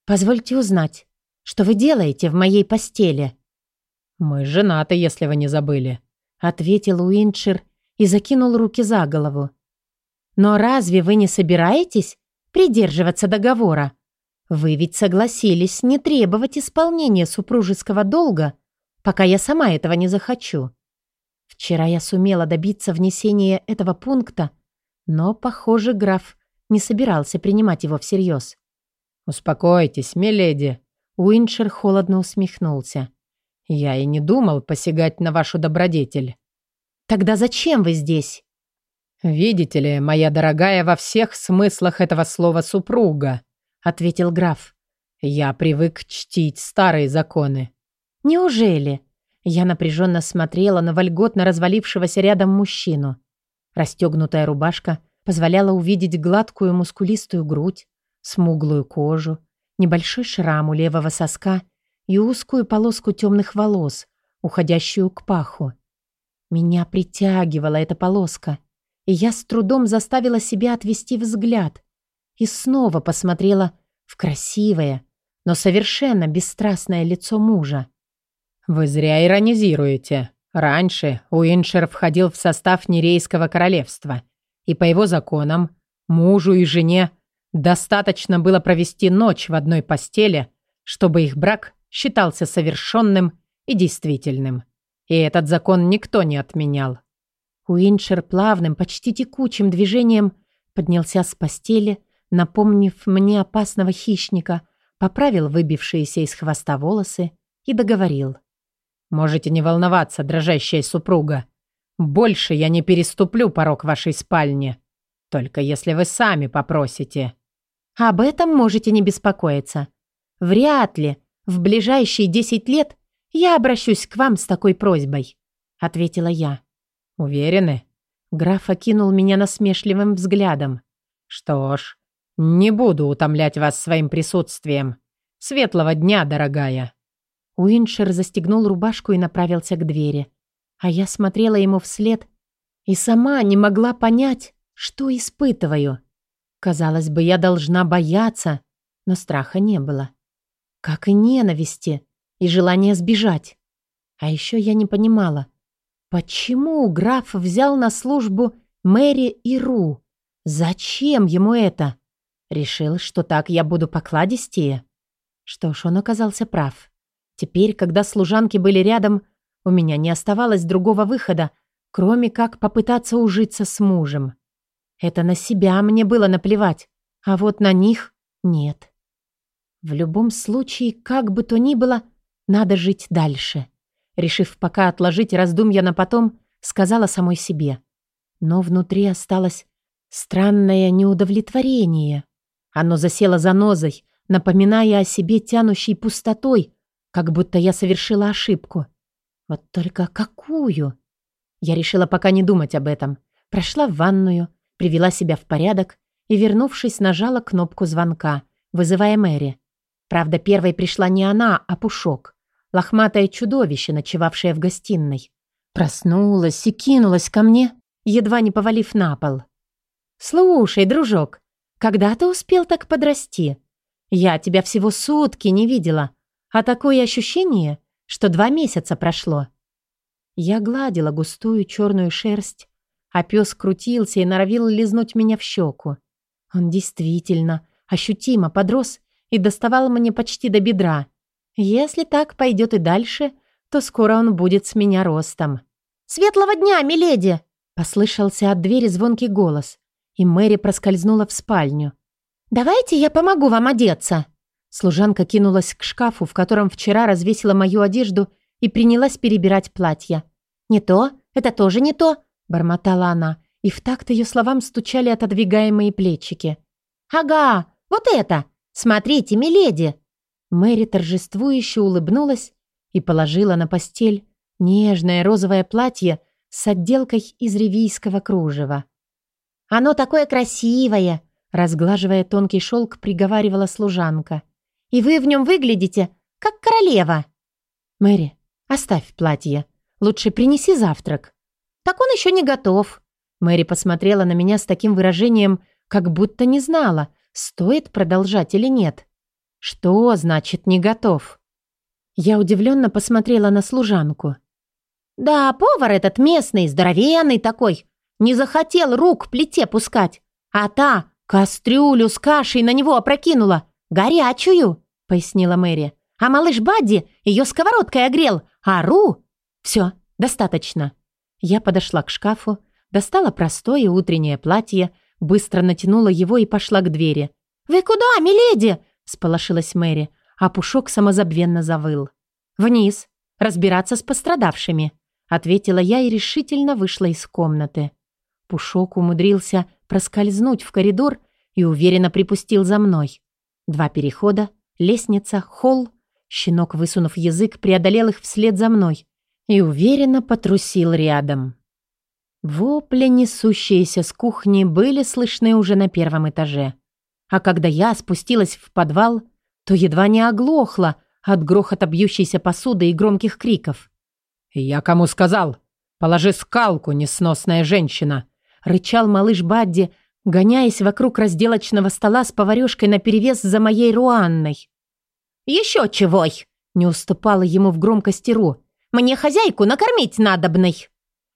Позвольте узнать, что вы делаете в моей постели?» «Мы женаты, если вы не забыли», — ответил Уиншир и закинул руки за голову. «Но разве вы не собираетесь придерживаться договора? Вы ведь согласились не требовать исполнения супружеского долга, пока я сама этого не захочу. Вчера я сумела добиться внесения этого пункта, но, похоже, граф не собирался принимать его всерьез. «Успокойтесь, миледи». Уиншер холодно усмехнулся. «Я и не думал посягать на вашу добродетель». «Тогда зачем вы здесь?» «Видите ли, моя дорогая, во всех смыслах этого слова супруга», — ответил граф. «Я привык чтить старые законы». «Неужели?» Я напряженно смотрела на вольготно развалившегося рядом мужчину. Расстегнутая рубашка позволяла увидеть гладкую мускулистую грудь, смуглую кожу, небольшой шрам у левого соска и узкую полоску темных волос, уходящую к паху. Меня притягивала эта полоска, и я с трудом заставила себя отвести взгляд и снова посмотрела в красивое, но совершенно бесстрастное лицо мужа. «Вы зря иронизируете. Раньше Уиншер входил в состав Нерейского королевства, и по его законам мужу и жене Достаточно было провести ночь в одной постели, чтобы их брак считался совершенным и действительным. И этот закон никто не отменял. Уиншер плавным, почти текучим движением поднялся с постели, напомнив мне опасного хищника, поправил выбившиеся из хвоста волосы и договорил. «Можете не волноваться, дрожащая супруга. Больше я не переступлю порог вашей спальни. Только если вы сами попросите». Об этом можете не беспокоиться. Вряд ли в ближайшие десять лет я обращусь к вам с такой просьбой», — ответила я. «Уверены?» Граф окинул меня насмешливым взглядом. «Что ж, не буду утомлять вас своим присутствием. Светлого дня, дорогая!» Уиншер застегнул рубашку и направился к двери. А я смотрела ему вслед и сама не могла понять, что испытываю. Казалось бы, я должна бояться, но страха не было. Как и ненависти. и желание сбежать. А еще я не понимала, почему граф взял на службу Мэри и Ру? Зачем ему это? Решил, что так я буду покладистее. Что ж, он оказался прав. Теперь, когда служанки были рядом, у меня не оставалось другого выхода, кроме как попытаться ужиться с мужем. Это на себя мне было наплевать, а вот на них нет. В любом случае, как бы то ни было, надо жить дальше. Решив пока отложить раздумья на потом, сказала самой себе. Но внутри осталось странное неудовлетворение. Оно засело занозой, напоминая о себе тянущей пустотой, как будто я совершила ошибку. Вот только какую? Я решила пока не думать об этом. Прошла в ванную, привела себя в порядок и, вернувшись, нажала кнопку звонка, вызывая Мэри. Правда, первой пришла не она, а Пушок, лохматое чудовище, ночевавшее в гостиной. Проснулась и кинулась ко мне, едва не повалив на пол. «Слушай, дружок, когда ты успел так подрасти? Я тебя всего сутки не видела, а такое ощущение, что два месяца прошло. Я гладила густую черную шерсть, а пес крутился и норовил лизнуть меня в щеку. Он действительно ощутимо подрос и доставал мне почти до бедра. Если так пойдет и дальше, то скоро он будет с меня ростом. «Светлого дня, миледи!» Послышался от двери звонкий голос, и Мэри проскользнула в спальню. «Давайте я помогу вам одеться!» Служанка кинулась к шкафу, в котором вчера развесила мою одежду, и принялась перебирать платья. «Не то, это тоже не то», — бормотала она, и в такт ее словам стучали отодвигаемые плечики. «Ага, вот это! Смотрите, миледи!» Мэри торжествующе улыбнулась и положила на постель нежное розовое платье с отделкой из ревийского кружева. «Оно такое красивое!» Разглаживая тонкий шелк, приговаривала служанка. И вы в нем выглядите, как королева». «Мэри, оставь платье. Лучше принеси завтрак». «Так он еще не готов». Мэри посмотрела на меня с таким выражением, как будто не знала, стоит продолжать или нет. «Что значит «не готов»?» Я удивленно посмотрела на служанку. «Да, повар этот местный, здоровенный такой, не захотел рук плите пускать, а та кастрюлю с кашей на него опрокинула. «Горячую», — пояснила Мэри. «А малыш Бадди ее сковородкой огрел, а Ру...» «Все, достаточно». Я подошла к шкафу, достала простое утреннее платье, быстро натянула его и пошла к двери. «Вы куда, миледи?» — сполошилась Мэри, а Пушок самозабвенно завыл. «Вниз, разбираться с пострадавшими», — ответила я и решительно вышла из комнаты. Пушок умудрился проскользнуть в коридор и уверенно припустил за мной. Два перехода, лестница, холл. Щенок, высунув язык, преодолел их вслед за мной и уверенно потрусил рядом. Вопли, несущиеся с кухни, были слышны уже на первом этаже. А когда я спустилась в подвал, то едва не оглохла от грохота бьющейся посуды и громких криков. «Я кому сказал? Положи скалку, несносная женщина!» — рычал малыш Бадди, гоняясь вокруг разделочного стола с поварёшкой наперевес за моей Руанной. «Еще чегой!» — не уступала ему в громкости Ру. «Мне хозяйку накормить надобной!»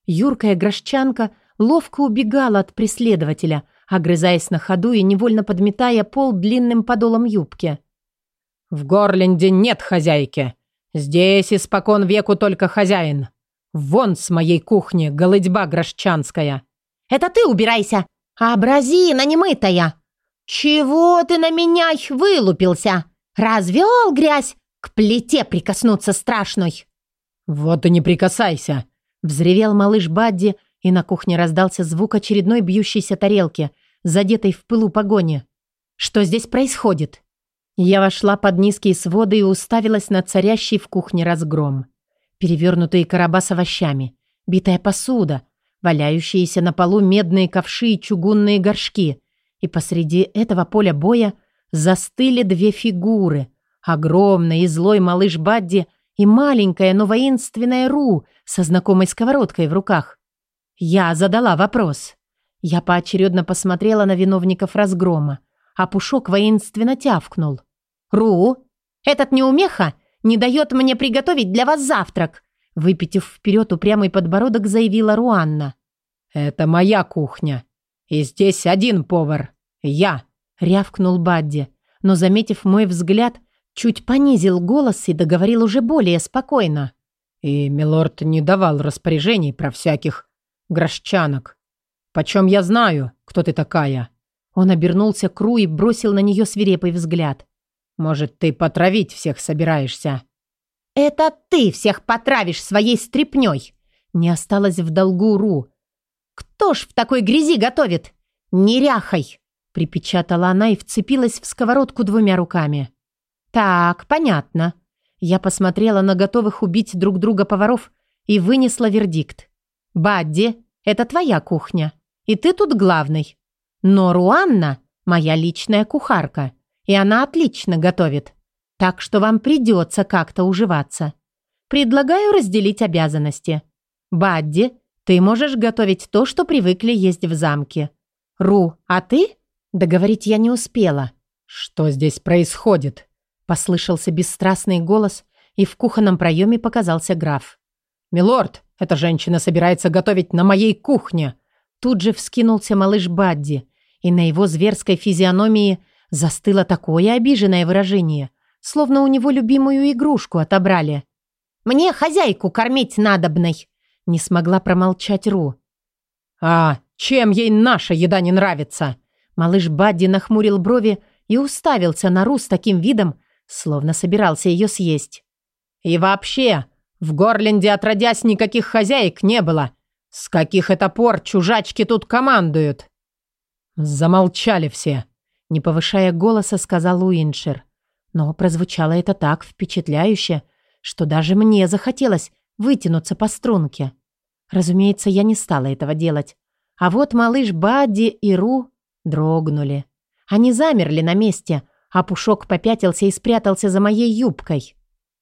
Юркая грошчанка ловко убегала от преследователя, огрызаясь на ходу и невольно подметая пол длинным подолом юбки. «В Горленде нет хозяйки. Здесь испокон веку только хозяин. Вон с моей кухни, голыдьба грошчанская!» «Это ты убирайся!» «Абразина немытая! Чего ты на меня вылупился? Развел грязь? К плите прикоснуться страшной!» «Вот и не прикасайся!» Взревел малыш Бадди, и на кухне раздался звук очередной бьющейся тарелки, задетой в пылу погони. «Что здесь происходит?» Я вошла под низкие своды и уставилась на царящий в кухне разгром. Перевернутые короба с овощами, битая посуда — валяющиеся на полу медные ковши и чугунные горшки. И посреди этого поля боя застыли две фигуры. Огромный и злой малыш Бадди и маленькая, но воинственная Ру со знакомой сковородкой в руках. Я задала вопрос. Я поочередно посмотрела на виновников разгрома, а Пушок воинственно тявкнул. «Ру, этот неумеха не дает мне приготовить для вас завтрак!» Выпитив вперед упрямый подбородок, заявила Руанна. «Это моя кухня. И здесь один повар. Я!» — рявкнул Бадди. Но, заметив мой взгляд, чуть понизил голос и договорил уже более спокойно. И милорд не давал распоряжений про всяких грошчанок. «Почем я знаю, кто ты такая?» Он обернулся к Ру и бросил на нее свирепый взгляд. «Может, ты потравить всех собираешься?» «Это ты всех потравишь своей стряпнёй!» Не осталось в долгу Ру. «Кто ж в такой грязи готовит? Неряхой!» Припечатала она и вцепилась в сковородку двумя руками. «Так, понятно». Я посмотрела на готовых убить друг друга поваров и вынесла вердикт. «Бадди, это твоя кухня, и ты тут главный. Но Руанна – моя личная кухарка, и она отлично готовит. Так что вам придется как-то уживаться. Предлагаю разделить обязанности. Бадди, ты можешь готовить то, что привыкли есть в замке. Ру, а ты? Договорить я не успела. Что здесь происходит? Послышался бесстрастный голос, и в кухонном проеме показался граф. «Милорд, эта женщина собирается готовить на моей кухне!» Тут же вскинулся малыш Бадди, и на его зверской физиономии застыло такое обиженное выражение, словно у него любимую игрушку отобрали. «Мне хозяйку кормить надобной!» Не смогла промолчать Ру. «А чем ей наша еда не нравится?» Малыш Бадди нахмурил брови и уставился на Ру с таким видом, словно собирался ее съесть. «И вообще, в Горленде отродясь никаких хозяек не было. С каких это пор чужачки тут командуют?» «Замолчали все», — не повышая голоса, сказал Уиншер. Но прозвучало это так впечатляюще, что даже мне захотелось вытянуться по струнке. Разумеется, я не стала этого делать. А вот малыш Бадди и Ру дрогнули. Они замерли на месте, а Пушок попятился и спрятался за моей юбкой.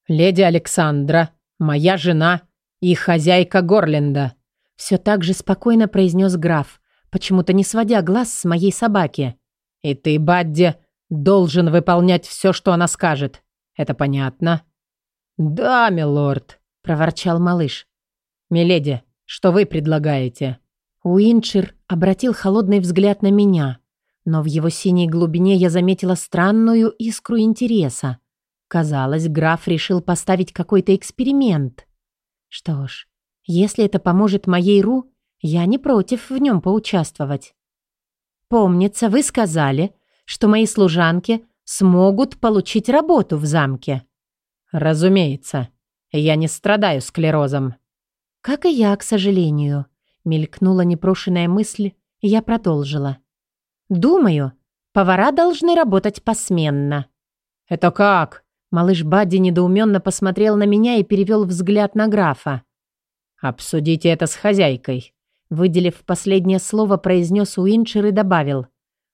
«Леди Александра, моя жена и хозяйка Горленда», все так же спокойно произнес граф, почему-то не сводя глаз с моей собаки. «И ты, Бадди, должен выполнять все, что она скажет. Это понятно?» «Да, милорд», — проворчал малыш. «Миледи, что вы предлагаете?» Уинчер обратил холодный взгляд на меня, но в его синей глубине я заметила странную искру интереса. Казалось, граф решил поставить какой-то эксперимент. Что ж, если это поможет моей Ру, я не против в нем поучаствовать. Помнится, вы сказали, что мои служанки смогут получить работу в замке. Разумеется. Я не страдаю склерозом. Как и я, к сожалению. Мелькнула непрошенная мысль, и я продолжила. Думаю, повара должны работать посменно. Это как? Малыш Бадди недоуменно посмотрел на меня и перевел взгляд на графа. «Обсудите это с хозяйкой», выделив последнее слово, произнес Уинчер и добавил.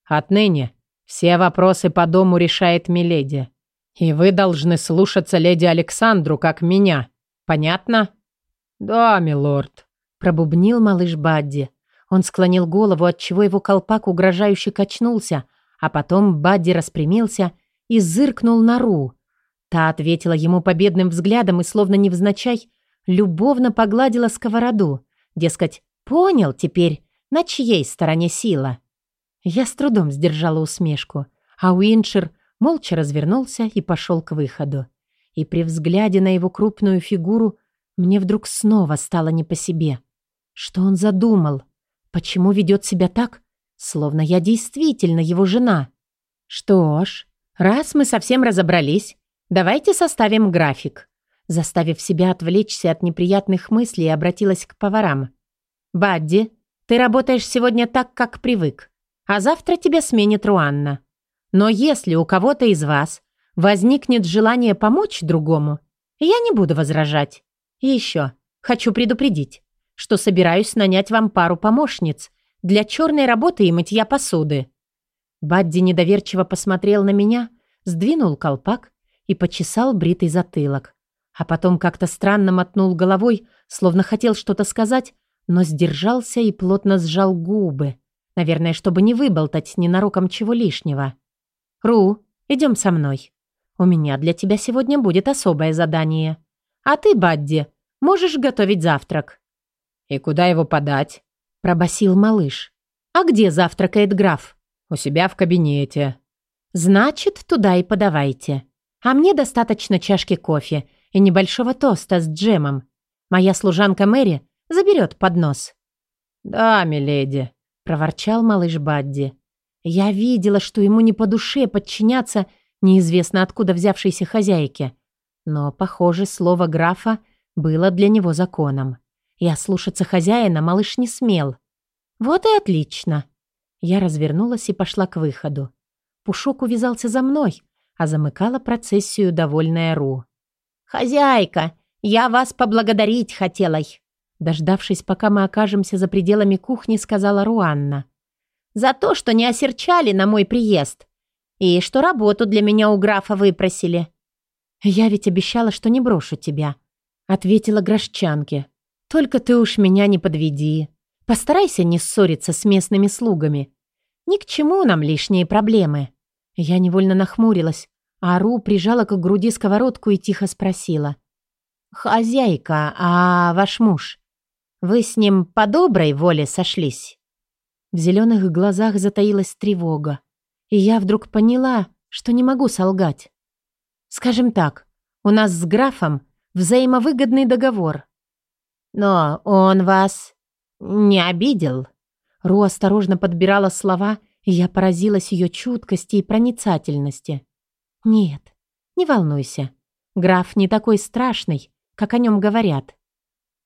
«Отныне все вопросы по дому решает Миледи. И вы должны слушаться леди Александру, как меня. Понятно?» «Да, милорд», — пробубнил малыш Бадди. Он склонил голову, отчего его колпак угрожающе качнулся, а потом Бадди распрямился и зыркнул на Ру. Та ответила ему победным взглядом и, словно невзначай, любовно погладила сковороду. Дескать, понял теперь, на чьей стороне сила. Я с трудом сдержала усмешку, а Уиншер молча развернулся и пошел к выходу. И при взгляде на его крупную фигуру мне вдруг снова стало не по себе. Что он задумал? Почему ведет себя так, словно я действительно его жена? Что ж, раз мы совсем разобрались, давайте составим график. Заставив себя отвлечься от неприятных мыслей, обратилась к поварам. «Бадди, ты работаешь сегодня так, как привык, а завтра тебя сменит Руанна. Но если у кого-то из вас возникнет желание помочь другому, я не буду возражать. И еще хочу предупредить что собираюсь нанять вам пару помощниц для черной работы и мытья посуды». Бадди недоверчиво посмотрел на меня, сдвинул колпак и почесал бритый затылок. А потом как-то странно мотнул головой, словно хотел что-то сказать, но сдержался и плотно сжал губы. Наверное, чтобы не выболтать ненароком чего лишнего. «Ру, идем со мной». У меня для тебя сегодня будет особое задание. А ты, Бадди, можешь готовить завтрак». «И куда его подать?» – пробасил малыш. «А где завтракает граф?» «У себя в кабинете». «Значит, туда и подавайте. А мне достаточно чашки кофе и небольшого тоста с джемом. Моя служанка Мэри заберет поднос». «Да, миледи», – проворчал малыш Бадди. Я видела, что ему не по душе подчиняться неизвестно откуда взявшейся хозяйке. Но, похоже, слово графа было для него законом. И ослушаться хозяина малыш не смел. Вот и отлично. Я развернулась и пошла к выходу. Пушок увязался за мной, а замыкала процессию довольная Ру. «Хозяйка, я вас поблагодарить хотела!» Дождавшись, пока мы окажемся за пределами кухни, сказала Руанна. «За то, что не осерчали на мой приезд. И что работу для меня у графа выпросили». «Я ведь обещала, что не брошу тебя», — ответила Грошчанке. «Только ты уж меня не подведи. Постарайся не ссориться с местными слугами. Ни к чему нам лишние проблемы». Я невольно нахмурилась, а Ару прижала к груди сковородку и тихо спросила. «Хозяйка, а ваш муж? Вы с ним по доброй воле сошлись?» В зеленых глазах затаилась тревога. И я вдруг поняла, что не могу солгать. Скажем так, у нас с графом взаимовыгодный договор. Но он вас не обидел? Ру осторожно подбирала слова, и я поразилась ее чуткости и проницательности. Нет, не волнуйся. Граф не такой страшный, как о нем говорят.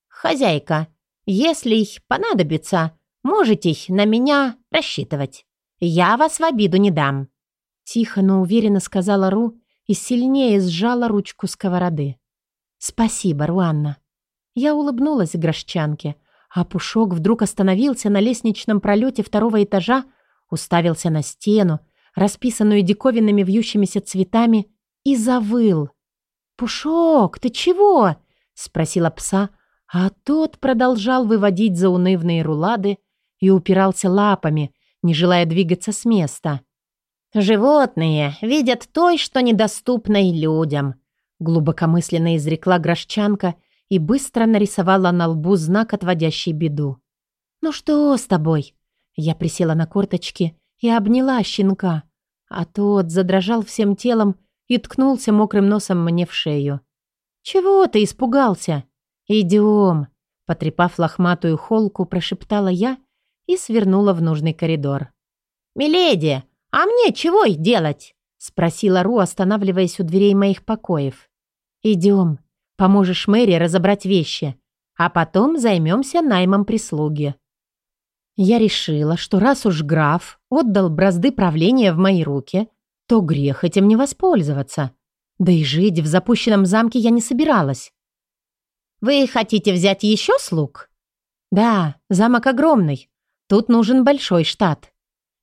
Хозяйка, если их понадобится, можете на меня рассчитывать. «Я вас в обиду не дам», — тихо, но уверенно сказала Ру и сильнее сжала ручку сковороды. «Спасибо, Руанна». Я улыбнулась грошчанке, а Пушок вдруг остановился на лестничном пролете второго этажа, уставился на стену, расписанную диковинными вьющимися цветами, и завыл. «Пушок, ты чего?» — спросила пса, а тот продолжал выводить заунывные рулады и упирался лапами, не желая двигаться с места. «Животные видят то, что недоступно и людям», глубокомысленно изрекла Грошчанка и быстро нарисовала на лбу знак, отводящий беду. «Ну что с тобой?» Я присела на корточки и обняла щенка, а тот задрожал всем телом и ткнулся мокрым носом мне в шею. «Чего ты испугался? Идем!» Потрепав лохматую холку, прошептала я и свернула в нужный коридор. «Миледи, а мне чего их делать?» — спросила Ру, останавливаясь у дверей моих покоев. «Идем, поможешь Мэри разобрать вещи, а потом займемся наймом прислуги». Я решила, что раз уж граф отдал бразды правления в мои руки, то грех этим не воспользоваться. Да и жить в запущенном замке я не собиралась. «Вы хотите взять еще слуг?» «Да, замок огромный. Тут нужен большой штат.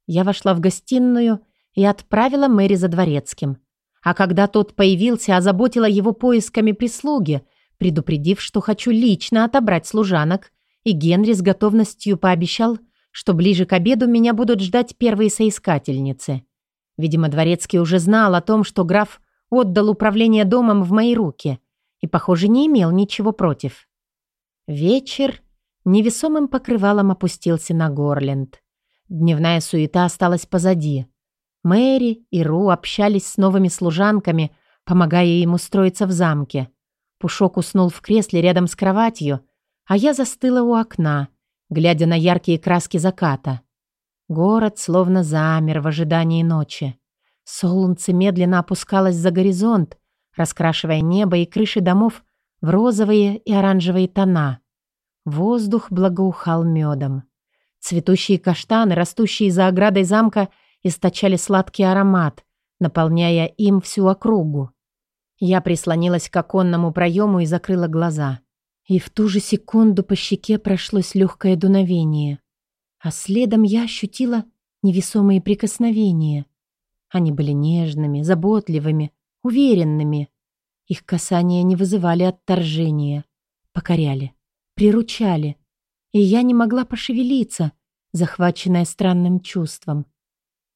Я вошла в гостиную и отправила Мэри за дворецким. А когда тот появился, озаботила его поисками прислуги, предупредив, что хочу лично отобрать служанок, и Генри с готовностью пообещал, что ближе к обеду меня будут ждать первые соискательницы. Видимо, дворецкий уже знал о том, что граф отдал управление домом в мои руки и, похоже, не имел ничего против. Вечер невесомым покрывалом опустился на Горленд. Дневная суета осталась позади. Мэри и Ру общались с новыми служанками, помогая им устроиться в замке. Пушок уснул в кресле рядом с кроватью, а я застыла у окна, глядя на яркие краски заката. Город словно замер в ожидании ночи. Солнце медленно опускалось за горизонт, раскрашивая небо и крыши домов в розовые и оранжевые тона. Воздух благоухал медом. Цветущие каштаны, растущие за оградой замка, источали сладкий аромат, наполняя им всю округу. Я прислонилась к оконному проему и закрыла глаза. И в ту же секунду по щеке прошлось легкое дуновение. А следом я ощутила невесомые прикосновения. Они были нежными, заботливыми, уверенными. Их касания не вызывали отторжения, покоряли приручали, и я не могла пошевелиться, захваченная странным чувством.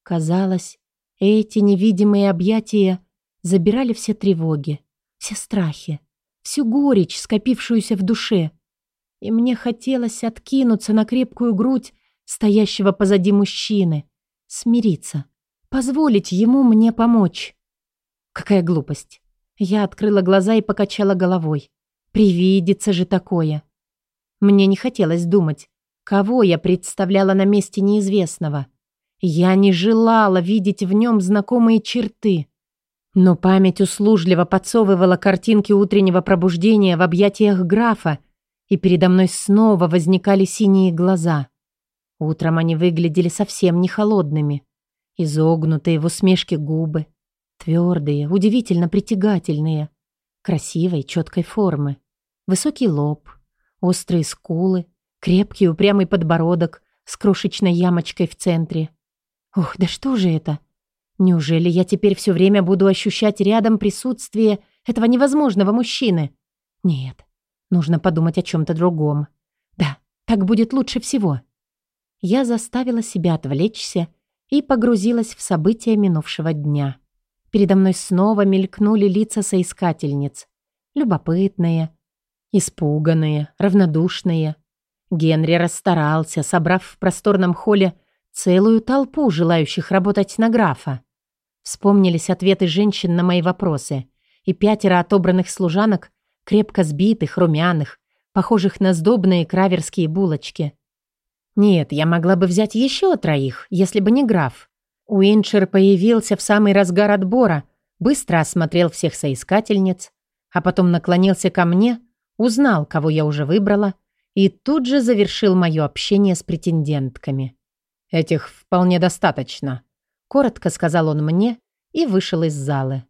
Казалось, эти невидимые объятия забирали все тревоги, все страхи, всю горечь, скопившуюся в душе. И мне хотелось откинуться на крепкую грудь стоящего позади мужчины, смириться, позволить ему мне помочь. Какая глупость. Я открыла глаза и покачала головой. Привидится же такое. Мне не хотелось думать, кого я представляла на месте неизвестного. Я не желала видеть в нем знакомые черты. Но память услужливо подсовывала картинки утреннего пробуждения в объятиях графа, и передо мной снова возникали синие глаза. Утром они выглядели совсем не холодными. Изогнутые в усмешке губы, твердые, удивительно притягательные, красивой, четкой формы, высокий лоб, острые скулы, крепкий упрямый подбородок с крошечной ямочкой в центре. Ох, да что же это? Неужели я теперь все время буду ощущать рядом присутствие этого невозможного мужчины? Нет, нужно подумать о чем-то другом. Да, так будет лучше всего. Я заставила себя отвлечься и погрузилась в события минувшего дня. Передо мной снова мелькнули лица соискательниц. Любопытные, испуганные, равнодушные. Генри расстарался, собрав в просторном холле целую толпу желающих работать на графа. Вспомнились ответы женщин на мои вопросы, и пятеро отобранных служанок, крепко сбитых, румяных, похожих на сдобные краверские булочки. Нет, я могла бы взять еще троих, если бы не граф. Уинчер появился в самый разгар отбора, быстро осмотрел всех соискательниц, а потом наклонился ко мне, узнал, кого я уже выбрала, и тут же завершил мое общение с претендентками. «Этих вполне достаточно», — коротко сказал он мне и вышел из залы.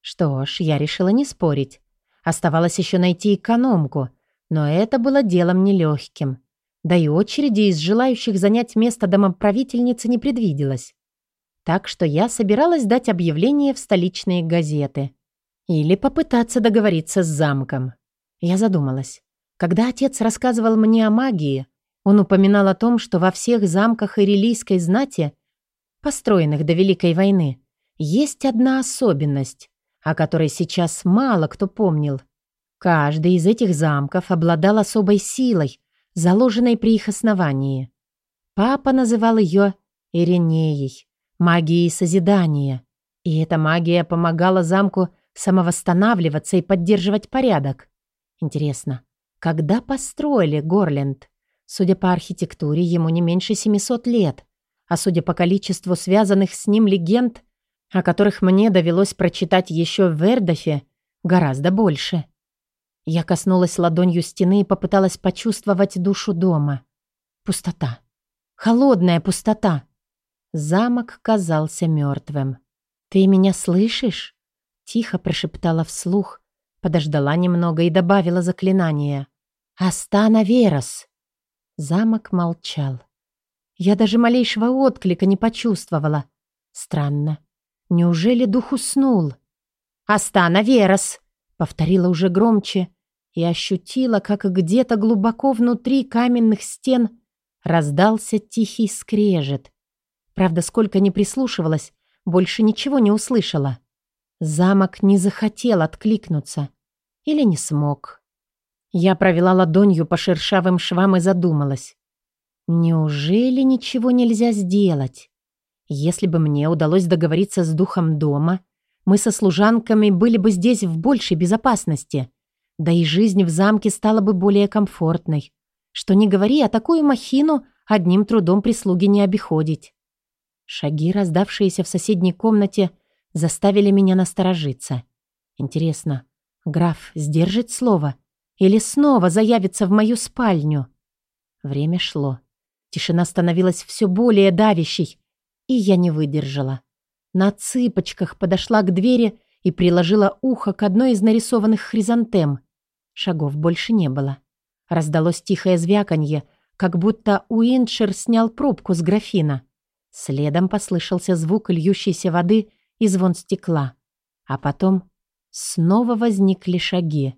Что ж, я решила не спорить. Оставалось еще найти экономку, но это было делом нелегким. Да и очереди из желающих занять место домоправительницы не предвиделось. Так что я собиралась дать объявление в столичные газеты. Или попытаться договориться с замком. Я задумалась. Когда отец рассказывал мне о магии, он упоминал о том, что во всех замках ирилийской знати, построенных до Великой войны, есть одна особенность, о которой сейчас мало кто помнил. Каждый из этих замков обладал особой силой, заложенной при их основании. Папа называл ее Иринеей, магией созидания, и эта магия помогала замку самовосстанавливаться и поддерживать порядок. Интересно, когда построили Горленд? Судя по архитектуре, ему не меньше 700 лет, а судя по количеству связанных с ним легенд, о которых мне довелось прочитать еще в Вердофе, гораздо больше. Я коснулась ладонью стены и попыталась почувствовать душу дома. Пустота. Холодная пустота. Замок казался мертвым. «Ты меня слышишь?» Тихо прошептала вслух, подождала немного и добавила заклинание. «Астана Верос!» Замок молчал. Я даже малейшего отклика не почувствовала. Странно. Неужели дух уснул? «Астана Верос!» — повторила уже громче, и ощутила, как где-то глубоко внутри каменных стен раздался тихий скрежет. Правда, сколько ни прислушивалась, больше ничего не услышала. Замок не захотел откликнуться. Или не смог. Я провела ладонью по шершавым швам и задумалась. Неужели ничего нельзя сделать? Если бы мне удалось договориться с духом дома, мы со служанками были бы здесь в большей безопасности. Да и жизнь в замке стала бы более комфортной. Что не говори, а такую махину одним трудом прислуги не обиходить. Шаги, раздавшиеся в соседней комнате, заставили меня насторожиться. Интересно, граф сдержит слово или снова заявится в мою спальню? Время шло. Тишина становилась все более давящей, и я не выдержала. На цыпочках подошла к двери и приложила ухо к одной из нарисованных хризантем. Шагов больше не было. Раздалось тихое звяканье, как будто Уиншер снял пробку с графина. Следом послышался звук льющейся воды и звон стекла. А потом снова возникли шаги.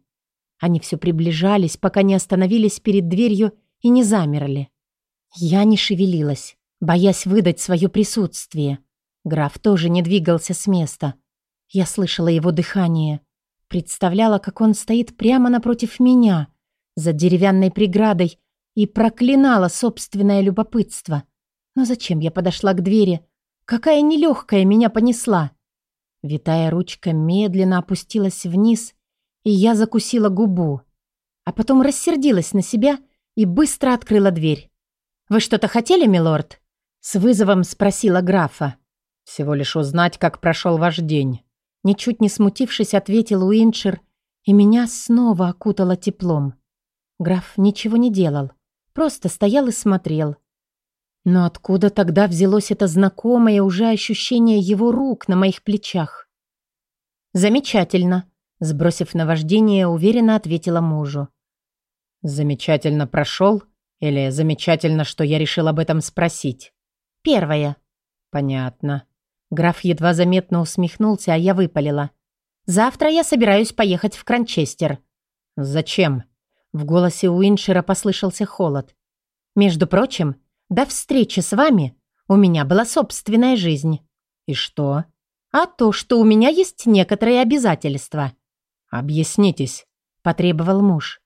Они все приближались, пока не остановились перед дверью и не замерли. Я не шевелилась, боясь выдать свое присутствие. Граф тоже не двигался с места. Я слышала его дыхание. Представляла, как он стоит прямо напротив меня, за деревянной преградой, и проклинала собственное любопытство. Но зачем я подошла к двери? Какая нелегкая меня понесла. Витая ручка медленно опустилась вниз, и я закусила губу. А потом рассердилась на себя и быстро открыла дверь. «Вы что-то хотели, милорд?» С вызовом спросила графа. «Всего лишь узнать, как прошел ваш день». Ничуть не смутившись, ответил Уиншер, и меня снова окутало теплом. Граф ничего не делал, просто стоял и смотрел. Но откуда тогда взялось это знакомое уже ощущение его рук на моих плечах? «Замечательно», — сбросив наваждение, уверенно ответила мужу. «Замечательно прошел? Или замечательно, что я решил об этом спросить?» «Первое». «Понятно». Граф едва заметно усмехнулся, а я выпалила. «Завтра я собираюсь поехать в Кранчестер». «Зачем?» В голосе Уиншера послышался холод. «Между прочим, до встречи с вами у меня была собственная жизнь». «И что?» «А то, что у меня есть некоторые обязательства». «Объяснитесь», – потребовал муж.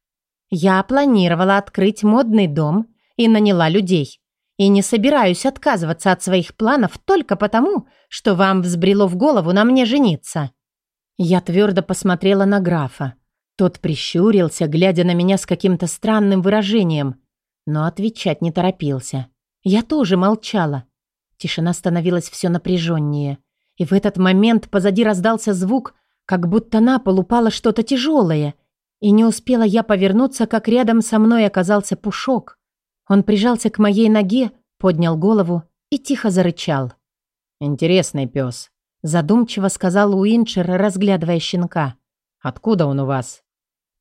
«Я планировала открыть модный дом и наняла людей. И не собираюсь отказываться от своих планов только потому, что вам взбрело в голову на мне жениться». Я твердо посмотрела на графа. Тот прищурился, глядя на меня с каким-то странным выражением, но отвечать не торопился. Я тоже молчала. Тишина становилась все напряженнее. И в этот момент позади раздался звук, как будто на пол упало что-то тяжелое. И не успела я повернуться, как рядом со мной оказался Пушок. Он прижался к моей ноге, поднял голову и тихо зарычал. «Интересный пес», — задумчиво сказал Уинчер, разглядывая щенка. «Откуда он у вас?»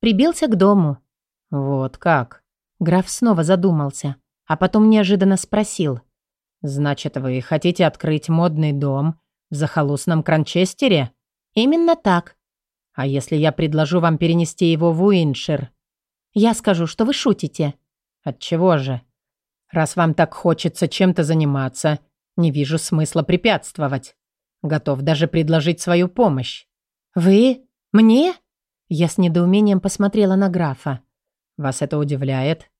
«Прибился к дому». «Вот как?» Граф снова задумался, а потом неожиданно спросил. «Значит, вы хотите открыть модный дом в захолустном Кранчестере?» «Именно так». «А если я предложу вам перенести его в Уиншир?» «Я скажу, что вы шутите». «Отчего же?» «Раз вам так хочется чем-то заниматься, не вижу смысла препятствовать. Готов даже предложить свою помощь». «Вы? Мне?» Я с недоумением посмотрела на графа. «Вас это удивляет?»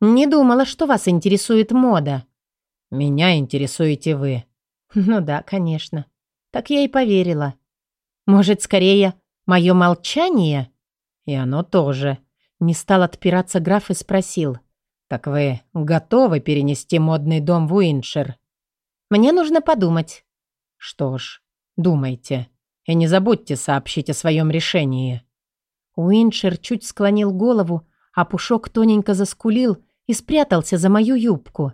«Не думала, что вас интересует мода». «Меня интересуете вы». (laughs) «Ну да, конечно. Так я и поверила. Может, скорее, мое молчание?» «И оно тоже». Не стал отпираться граф и спросил. «Так вы готовы перенести модный дом в Уиншир?» Мне нужно подумать». «Что ж, думайте. И не забудьте сообщить о своем решении». Уиншер чуть склонил голову, а Пушок тоненько заскулил и спрятался за мою юбку.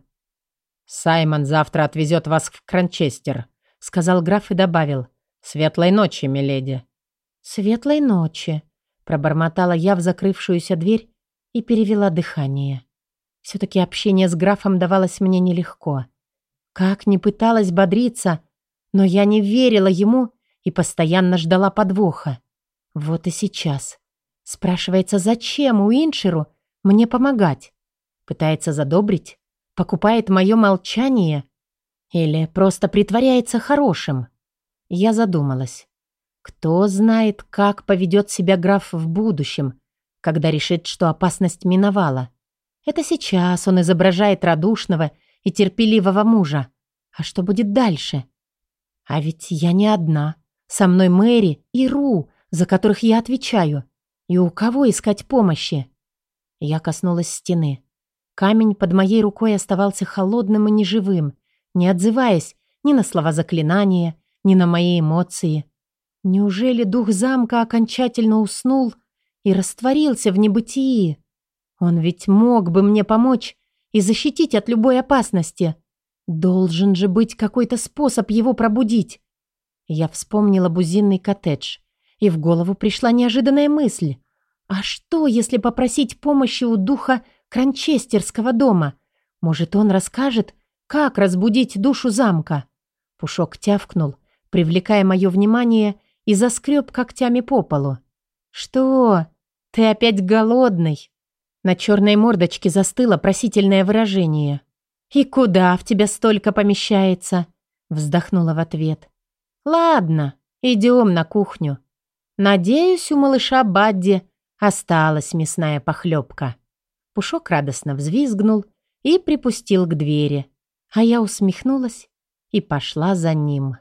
«Саймон завтра отвезет вас в Кранчестер», — сказал граф и добавил. «Светлой ночи, миледи». «Светлой ночи», — пробормотала я в закрывшуюся дверь и перевела дыхание. Все-таки общение с графом давалось мне нелегко. Как ни пыталась бодриться, но я не верила ему и постоянно ждала подвоха. Вот и сейчас. Спрашивается, зачем Уиншеру мне помогать? Пытается задобрить? Покупает мое молчание? Или просто притворяется хорошим? Я задумалась. Кто знает, как поведет себя граф в будущем, когда решит, что опасность миновала. Это сейчас он изображает радушного и терпеливого мужа. А что будет дальше? А ведь я не одна. Со мной Мэри и Ру, за которых я отвечаю. И у кого искать помощи? Я коснулась стены. Камень под моей рукой оставался холодным и неживым, не отзываясь ни на слова заклинания, ни на мои эмоции. Неужели дух замка окончательно уснул и растворился в небытии? Он ведь мог бы мне помочь и защитить от любой опасности. Должен же быть какой-то способ его пробудить. Я вспомнила бузинный коттедж, и в голову пришла неожиданная мысль. А что, если попросить помощи у духа Кранчестерского дома? Может, он расскажет, как разбудить душу замка? Пушок тявкнул, привлекая мое внимание, и заскреб когтями по полу. «Что? Ты опять голодный?» На черной мордочке застыло просительное выражение. «И куда в тебя столько помещается?» Вздохнула в ответ. «Ладно, Идем на кухню. Надеюсь, у малыша Бадди осталась мясная похлебка. Пушок радостно взвизгнул и припустил к двери, а я усмехнулась и пошла за ним.